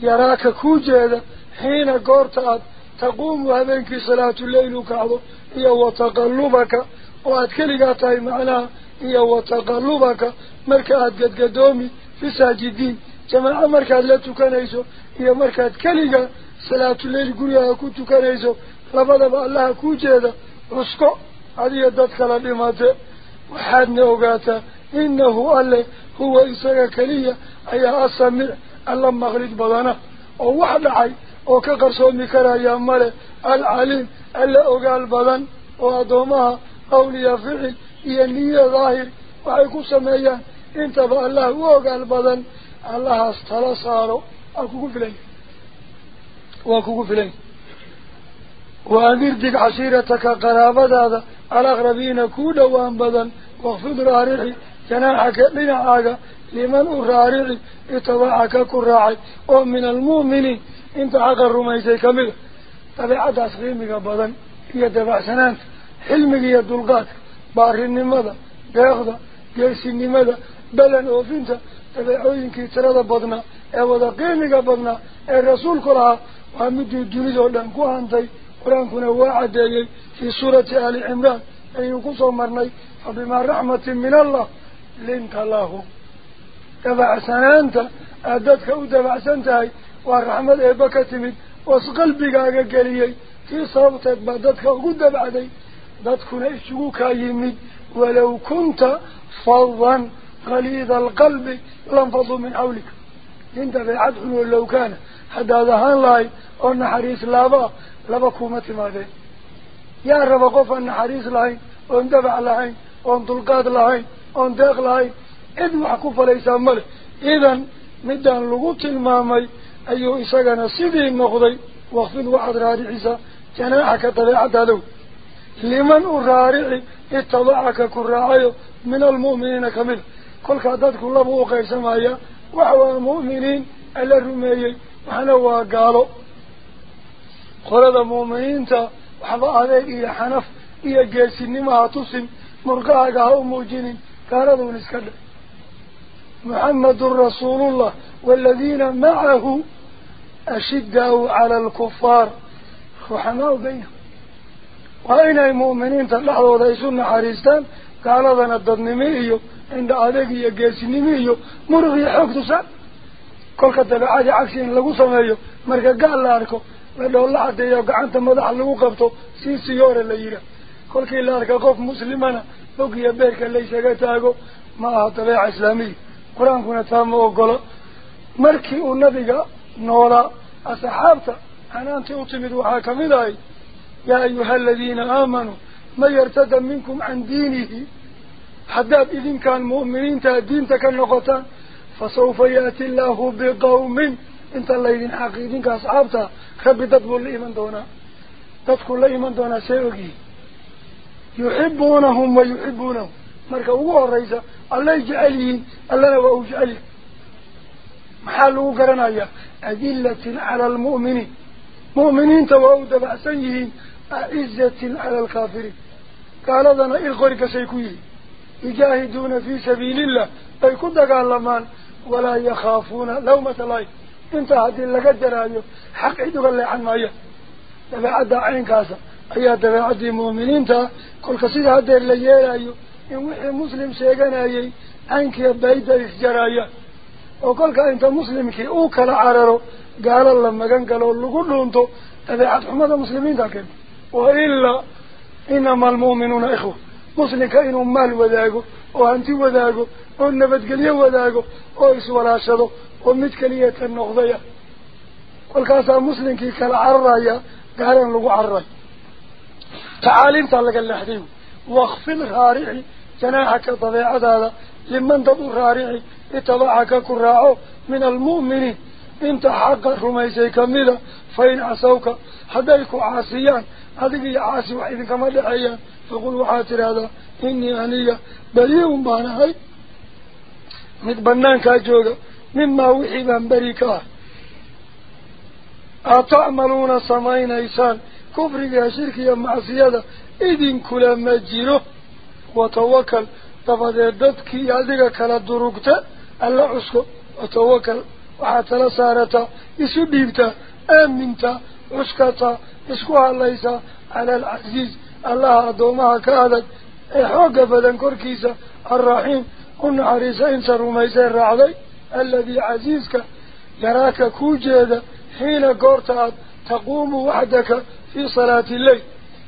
يراك كوجيدا حين قرطات تقوم هذينك صلاة الليل كعضو إيا وتقلبك وأتكلقاتي معناها إيا وتقلبك مركات قد قدومي في ساجدين جماعة مركات لا تكنيسو إيا مركات كلقا صلاة الليل قريها كنت كنيسو لبدا الله كوجيدا رسكو هذه وحادنا أغاتا إنه أله هو إساق كليا أي أسمع ألا مغرد بدنا أو واحد عي أو كقرصو مكرا يا العليم ألا أغال بدن وأدومها أولياء فعل هي النية ظاهر. وحيكو سميان انتبه الله وأغال بدن الله أستلا صاروا أكوكو فلين وأكوكو فلين وأنردك عشيرتك قرابة هذا الأغربين كودا وأنبدا واخفض رارحي جناحك لنعاك لمن أرارحي اتبعك كراعي. ومن المؤمنين انت حق الرميسي كمل. طبيعة أسغيمك بدا هي دفع سنانك. حلمك هي الدلقات بار النمضة بيغضة جيس النمضة بلن وفنت تبعوينك ترد بدنا. أيوه قيمك بدنا. الرسول كلها ومدو الدنيا ودنكو هانتي قرآن كنا واعدي في سورة آل عمران أي قصوا مرني فبما رحمة من الله لنت الله تبع سنانت أدتك ودبع سنتهي والرحمة إبكة تمد وسقلبك أقليي في صوتك بعدتك قد بعدي دتكنا إشوك يمد ولو كنت فظا غليظ القلب لانفضوا من حولك انت بعدل ولو كان حتى هذا لاي أن حريص لابا لابا كومة ماذا يا رب قف حريص لاي أن دبع لاي أن طلقات لاي أن داق لاي إذ وحكوف ليس مل إذن مدان لغوت المامي أيو إساقنا سيدي النقضي واخفض واحد رارعيسا جناحك طبيعة له لمن أرارعي اتضعك كراعي من المؤمنين كمل. كل كادات كل أبو قيس مايا وحوى المؤمنين ألا قرد وحبا عليك إيا حنف إيا جيسيني ما تصم مرقاك هاو موجينين كاردوا نسكد. محمد رسول الله والذين معه أشدوا على الكفار رحماء بينهم. وأين المؤمنين تلحظوا ذيسون حريستان قال ذا نددنميه عند عليك إيا جيسيني مرغي حق تسان kolka dabeecadii cagsi in lagu sameeyo marka gaal la arko ladhoo la cadeeyo gacanta madaxa lagu qabto sii siyoore la yidha kolkii la arka qof muslimana bog iyo beerka laysaga taago ma aha dabeeca islaamiya qur-aankuna taa ma ogolo markii uu nabiga noolaa asxaabta anaantii u timid waxaa kamid ahay yaa ayuha aladiina aamanuu man yartada minkum can diinihi haddaad idinkaan mu'miniinta diinta ka noqotaan فسوف يأتي الله بقوم انت الليذين حقيدين كأصحابتا ربي تدبوا الإيمان دونا. تدخل الإيمان دونا سيوكي. يحبونهم ويحبونهم مركا هو الرئيسة. الله يجعلين الله هو يجعلين محاله قرنايا أدلة على المؤمنين مؤمنين توعود بأسيهم أعزة على الكافرين قال ذنا إلغورك سيكويه يجاهدون في سبيل الله. أي لمان ولا يخافون لومة لاي انت هذه اللي قدر هذه حق عدو اللي عن مايا تبعد عين كاسا ايا تبعد مؤمنين تا كل كسيد هذا اللي يلايو in wixii muslim sheeganayay caynkiiya bayda isjaraaya oo kolka inta muslimkii uu kala cararo gaalo la magan galo lagu dhuunto dabeecad xumada muslimiinta keenta wa ilaa inama almu'minuuna ikhwa muslimka inuu maal wadaago oo hanti wadaago oo nabadgelyo wadaago oo iswalaashado ومد كلية النغضية كل كاسا مسلم كي كلا عرّايا قارن لغو عرّاي. انت طالق اللحديم. واخفي الغارعي جناحك ضبيعة هذا لمن دبو الغارعي اتبعك كراعو من المؤمنين انت حق رميسي كميلة فإن عصوك حدايك عاسيان. هذا عاسي وحيد كما دعيا. فقل وحاتر هذا إني أنية. بليهم بانهي متبنان كاجوغا. مما وحي من بريكا أتعملون سمعين إيسان؟ كفرقها شركيا معصيادة إذن كل ما جيره وتوكل. تفاديدتك يعدك كلا دروقت ألا عسكو. وتوكل. وحتى لسارتا إسببتا أمنت. عسكتا. إسكوها ليس على العزيز. الله أدومها كادك إحوك فدن كوركيسا الرحيم. كن عريسا إنسا روميسا الرعضي. الذي عزيزك يراك كوجيدا حين قرت تقوم وحدك في صلاة الليل.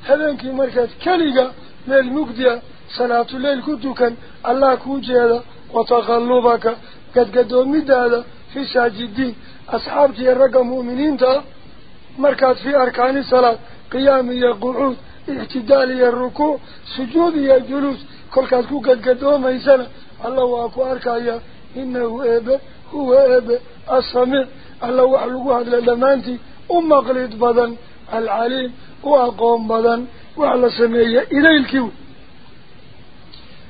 هذا انك مركز كليقة من المقدية صلاة الليل كدوكا الله كوجيدا وتغلبك. قد قدومد هذا في ساجدين أصحابك الرقم مؤمنين مركز في أركان الصلاة. قيامي قعود اعتدالي الركوع سجودي الجلوس. كل كاتكو قد قدوم أي سنة الله أكو أركايا إنه أبا هو أبا الصمير الله وحلقه على لمانتي أمقليد بدن. العليم وأقوم بدن. وعلى سمية إلي الكيو.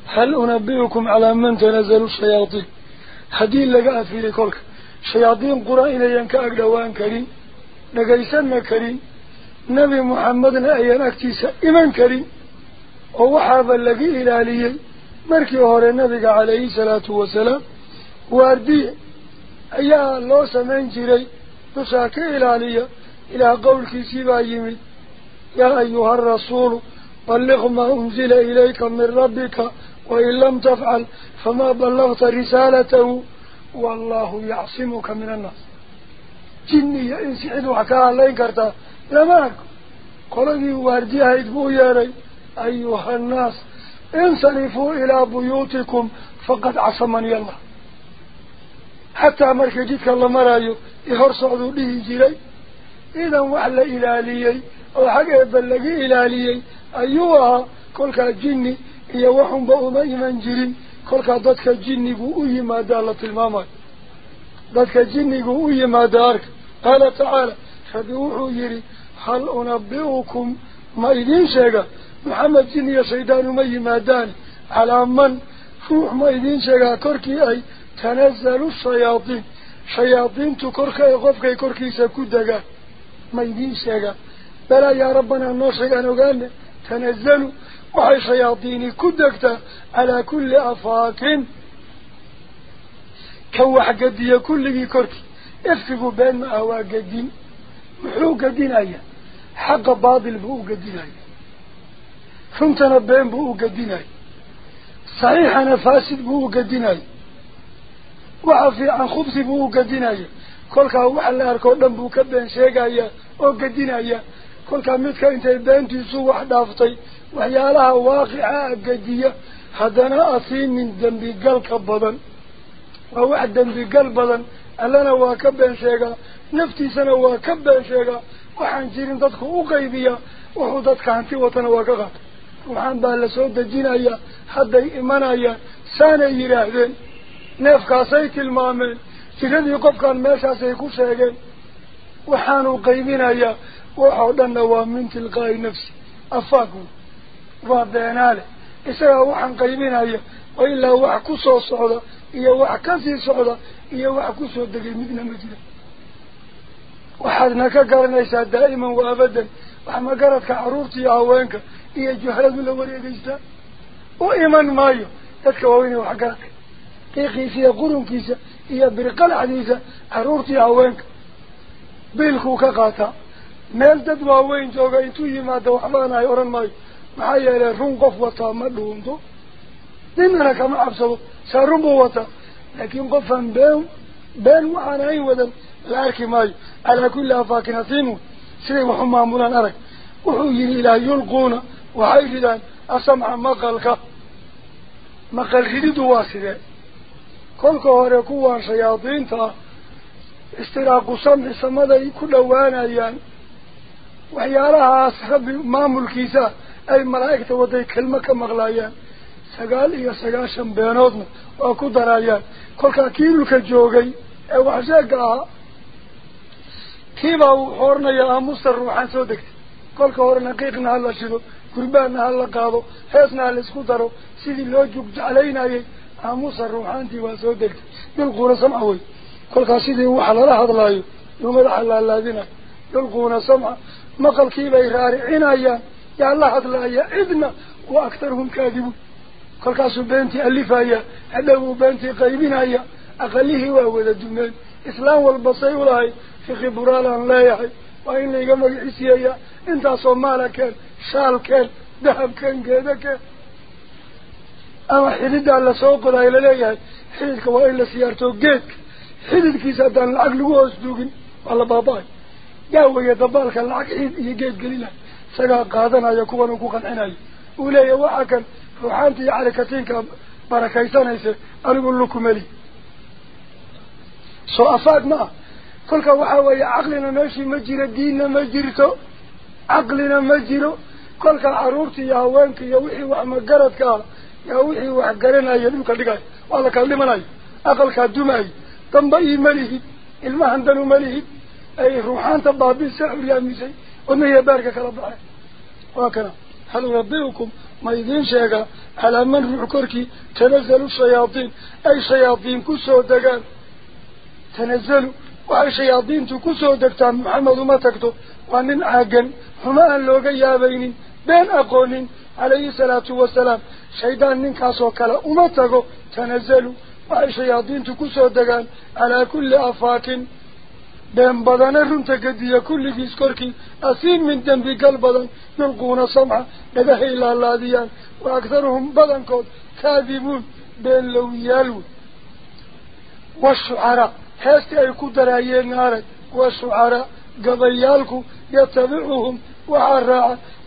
هل أنبئكم على من تنزل الشياطين؟ حديل لقاء في ركولك شياطين قرائنا ينكا أقدوان كريم. نقايسان كريم. نبي محمد نأيان أكتيسا إمان كريم. هو حافا لقي إلى ليه مركي هوري النبي عليه الصلاة والسلام. وردي أي لو سمين جري تساك إلى لي إلى قولك سيبا يمي. يا أيها الرسول بلغ ما أنزل إليك من ربك وإن لم تفعل فما بلغت رسالته والله يعصمك من الناس. جني إنسعد وحكا عليك أرتا لماك قلقي واردي هيدبو يا ري أيها الناس انصرفوا إلى بيوتكم فقد عصمني الله. La marayo ihor socduu dhihi jiray idan wax la ilaaliyey oo xag eebba laga ilaaliyey ayuu ahaa kolkaa jinni iyo waxunba uma iman jirin kolkaa dadka jinnigu u yimaadaa la tilmaamayo dadka jinnigu u yimaada arka qaala tacaala rabbi wuxuu yidhi hal unabi'ukum ma idiin sheega maxamed jin iyo shaydaan uma yimaadaan calaa man ruux ma idiin sheegaa korkii ay تنزل الشياطين. شياطين تكرك يقفك يكرك يسكدك ما يديسك بلا يا ربنا نوشك أنه قال تنزل. وحي شياطين كدكت على كل أفاق. كوح قد قدي كل يكرك افقه بين هو قدين. محو قدين أي حق باطل بو قدين أي ثم تنبين بو قدين أي صحيح أنا فاسد بو قدين أي وعفي عن خبص بو قدينا كل كهو على دم بو كبن شجع يا أو قدينا يا كل كميت كأنت بنت يسوع واحد عفتي وحيالها واقعة قدية حدنا أصين من دم بقل كبدن وواحد دم بقل بدن ألانا واكبن شجع نفتي سنة واكبن شجع وحن جيرن تدخل وقيبيا وحدت كانتي وطن واقعة وحن بالسود الدين يا حد إيمان يا سنة يراهن sheegeen waxaanu qaybinayaa waxoo dhanna waa min tilqaa'i nafsi afaaku waa beenaale isagaa waxaan qaybinaya oo ilaa wax ku soo socda iyo wax kasii socda iyo wax kusoo degay midna ma jira waxaadna ka garanaysaa daa'iman wa abadan wax magaradka carruurta iyo haweenka iyo juhaladu la wareegeystaa u iman maayo dadka waaweyne waxgaradka haweenka biilkuu ka qaataa meel dad waaweyn jooga intuu yimaado waxbaanahay odhan maayo maxaa yeelay run qof wataa ma dhuunto ninana kama cabsado saa run buu wataa laakiin qofaan been been waxaan ahayn wadan la arki maayo calaa kulli afaakin hatiimu siday wax u maamulaan arag wuxuu yihi ilaah yulquuna waxay ridaan asamca maqalka maqal rididu waa sidee ah istiraaqu samci samaday ku dhowaanayaan waxyaalahaas rabbi maamulkiisa ay malaa'igta waday kelmo ka maqlaayaan sagaal iyo sagaashan beenoodna waa ku darayaan kolkaa kii dhulka joogay ee waxsheega ahaa kiibaa uu xoornayaa aamusta ruuxaan soo degtay kolka horena qiiqna ha la shido gurbaanna ha la qaado heesna ha la isku daro sidii loo jug jeclaynayay أموس موسى روحانتي وسودك يلقون سمعوي كل قصيدي وحلا لا هذا لايو يوم لا حلا الذين يلقون سمع ما قال كي بيرار عنايا يا الله هذا لايا ابن وأكثرهم كاذب كل قصو بنتي ألفايا هذا بنتي قيمنا يا أقله وهو الدنيا إسلام والبصي ولاي في خبرال لا يحي وإن يجمع عسيا أنت صمالك شال كان ذهب كان كان laleeyahay xididka waa in la siyaarto geedka xididkiisa haddaan lacag lagu hoos duugin waa la baaba-ay yaa weeye dabaalka lacag xiid iyo geed gelinayo isagaa qaadanaya kuwan uu ku qancinayo وليه وحكا روحانتي على anigu lukumeli soo afaad ma ah kolka waxaa weeye caqlina meeshii ma jiro diinna ma jirto caqlina ma jiro kolka carruurta iyo haweenka iyo wixii wax magaradka ah dhulka dhigayo waa la kala dhimanayo aqalkaa dumaayo damba iima lihid ilmahan dan uma lihid ay ruuxaanta baabisa xuryaamisay wadnahiya baarka kala baxay waa kana hal unabiukum ما يدين شيئا على من روح كركي تنزلوا الشياطين أي شياطين كسو دقان تنزلوا وأي شياطين تكسو دقتان محمد ما تكتو ومن عاقن هما اللوغا يابين بين أقول عليه الصلاة والسلام شيطان ننكاسو كلا أمتكو تنزلوا وأي شياطين تكسو دقان على كل أفاك بين بدن رنت قدية كل جيس كركي أسين من دنبي قلب يلقون سمعة لدهي إلى الله ديان وأكثرهم بدن كود كاذبون بين لو يالون والشعراء هستي أي كدر أيين نارك والشعراء قضيالكو يتبعهم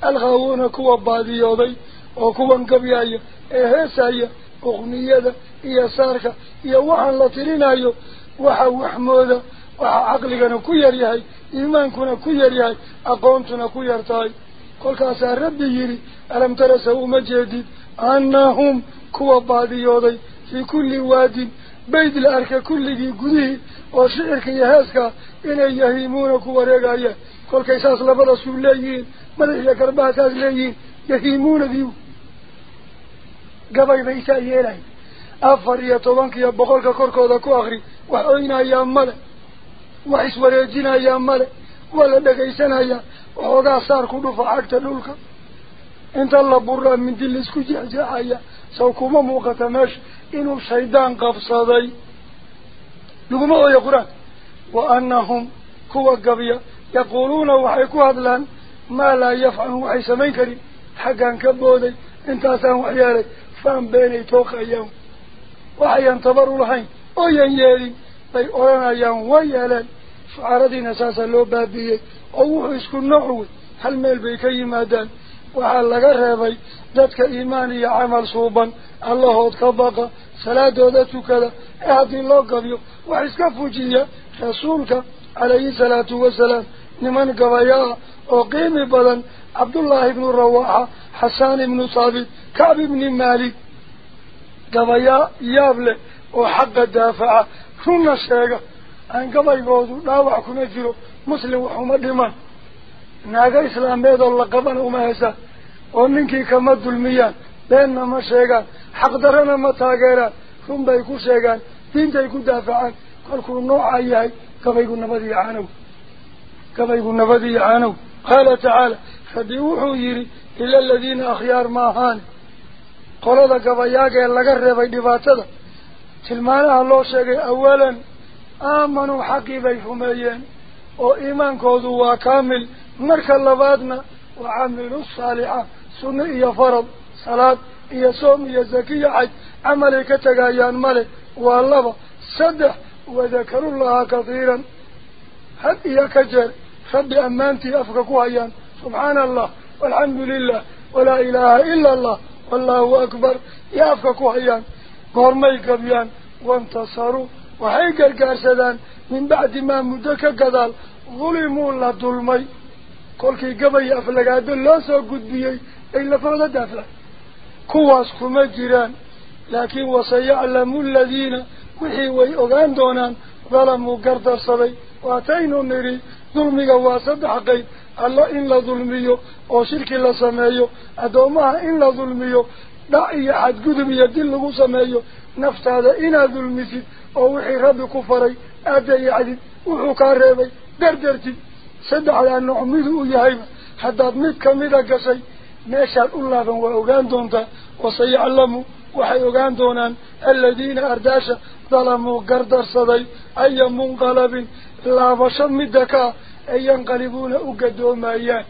الغاوون كوا باديودي أو كوا غبيايا اي هيسايا اغنيده إيه يا ساركا يا وحن لا تيرينايو وحا وحموده وحا عقلغنا كو إيمان ايمانكنا كو يريحي اقونتنا كو يرتاي. كل كاسا ربي يري ألم ترسو مجدي أنهم كوا باديودي في كل وادي بيد الارك كل دي غدي أو شعرك يا هاسكا ان يهيمون كو ريغايا كل كيساس لبدا سوليين من يذكر بها تازلين يهيمون ذيو قبل بيسا يلعي أفر يطولنك يبغلك كوركو ذاكو أخري وحوين أيام ملع وحس وريجين أيام ملع ولا دقيسان أيام وحوغا صار كدوفا عكتا لولك. إنت الله برا من دلسكو جي أجاحايا سوكوما موقع تماش. إنو سيدان قفصادي لقم الله يا قرآن. وأنهم كوى قبية يقولون وحيكو هذلان. ما لا يفعل وحي سمين كريم. حقا كبودي انت اتان وحيالك فان بيني توقع يوم. وحي انتبروا لحين أو ينيالي بي اولانا يوم. ويالان شعارتين أساسا لو بابي أو وحيسك النحوي هل ميل بي كي مادان؟ وحال بي ذاتك إيماني عمل صوبا. الله اتقبق. سلاة دودتك اعطي الله قبيو. وحيسك فوجية رسولك عليه سلاة والسلام. Ah qiimi badan cabdullaahi ibnu rawaaxa xasaan ibnu saabit kacb ibni maalik gabayaa yaab leh oo xaqa daafaca runna sheega aan gabaygoodu dhaawac kuma jiro muslim waxuma dhiman naago islaameed oo la qabana uma hesaan oo ninkii kama dulmiyaan beenna ma sheegaan xaqdarana ma taageeraan run bay ku sheegaan diintay ku daafacaan kolkuu noocaa yahay gabaygu nabadiyo caanow كذلك النبذي عنه. قال تعالى فديوحوا يري إلا الذين أخيار ما ماهان قال هذا قبياك اللقر بيدباتده تلمانا الله شكي أولا آمنوا حقي بيفميين. وإيمان كوضوا كامل مركا لبادنا وعملوا الصالحة. سنة إيا فرض صلاة إيا صوم إيا زكية عج. عملي كتقايان ملي والله صدح وذكروا الله كثيرا. حد إياك جر؟ رب أمانتي أفقك وعيان سبحان الله والحمد لله ولا إله إلا الله والله أكبر. يأفككوها وعيان قرمي قبيان. وانتصروا. وحيق القرشدان من بعد ما مدك قدال. ظلموا الله ظلمي. كل كي قبي أفلق. عدل لا سأقود بيي. إلا فرد دفلا كواس كمجران لكن وسيعلم الذين وحيوي أغاندونان ظلموا قرد الصبي واتينوا مريد in la dulmiyo oo shirki la sameeyo addoommaha in la dulmiyo dhac iyo xadgudub iyo dil lagu sameeyo naftaada inaad dulmisid oo wixii rabbi ku faray aad dayacdid wuxuu kaa reebay dardartid saddexdaa nooc midu u yahayba haddaad mid kamida gashay meeshaad u laaban waa ogaan doontaa wasayaclamu waxay ogaan doonaan aladiina ardaasha dalamuu gardarsaday aya munqalabin ah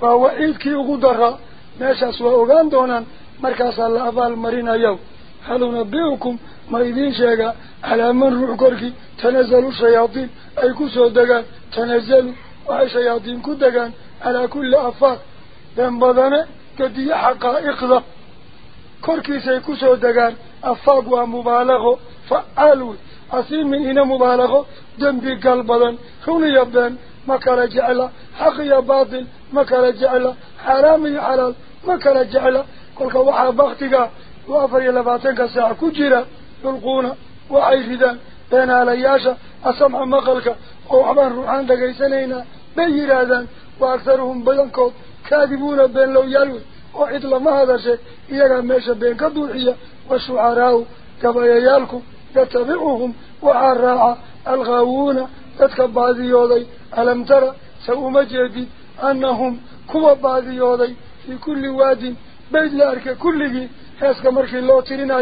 waa waciidkii ugu daraa meeshaas waa ogaan doonaan markaasaa la abaal marinayo hal unabiukum ma idiin sheegaa calaa man ruux korkii tanazalu shayaadiin ay ku soo degaan tanazalu waxay shayaadiin ku degaan calaa kulli afaaq been badane قدي حقائق كوركي سيكسو دقان أفاق ومبالغه فعالوي أثيم من هنا مبالغة دنبي قلبا خوني يبان ما كان جعله حق يا باطل ما كان جعله يا حلال ما كان جعله كل كوحة بختك وافر يلباتنك ساعة كجيرة يلقون وعيفدان بين علياشا أسمع مقلك وحبان روحان دقيسانينا بيرادان وأكثرهم بيانكو كاذبون بين لو يلوي وعيد لما هذا شيء إياقا ميشا بين كدوحية والشعراء كبايا يتبعهم وعراء الغاوون تتكبع ذيوذي ألم ترى سوء مجدي أنهم كوى بعضيوذي في كل واد بيت لأرك كله حيث مركي الله ترين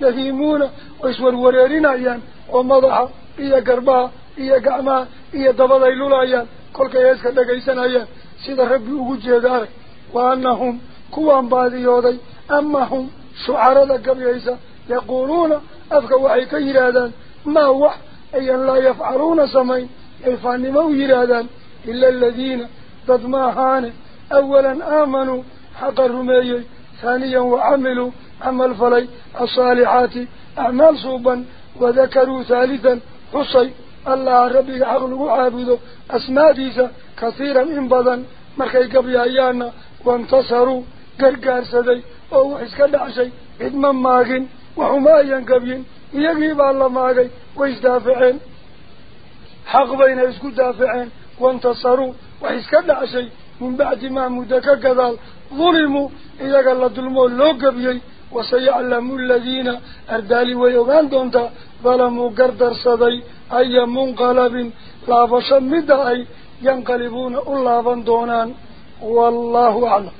يهيمون ويسور وريرين أيان ومضحا إيا قربا إيا قعما إيا دبضي لولايان كل كيسك دقيسان أيان سيد ربي أوجه دارك. وأنهم كوى بعضيوذي أما هم شعراء قبيسة يقولون أفكا وحي كيرادان ما وح أيان لا يفعلون سمين. يفعني مو يرادان؟ إلا الذين تضماهان أولا آمنوا حق الرميي ثانيا وعملوا عمل فلي. الصالحات أعمال صوبا. وذكروا ثالثا حصي. الله ربي عقله عابده أسماء ديسا كثيرا انبضا مركي قبل أيانا. وانتصروا. قرقار سدي. أو حسك دعشي إدما ماغين وحما ينقبين يجيب الله ماغي ويستافعين حق بين اسكو دافعين وانتصروا. وحسك دعشي من بعد ما مدك كذال ظلموا. إذا قال ظلموا اللوقبيي وسيعلم الذين أردالي ويوغان دونتا. ظلموا قردر صدي أي منقلب لا بشمد أي ينقلبون الله دونان. والله أعلم.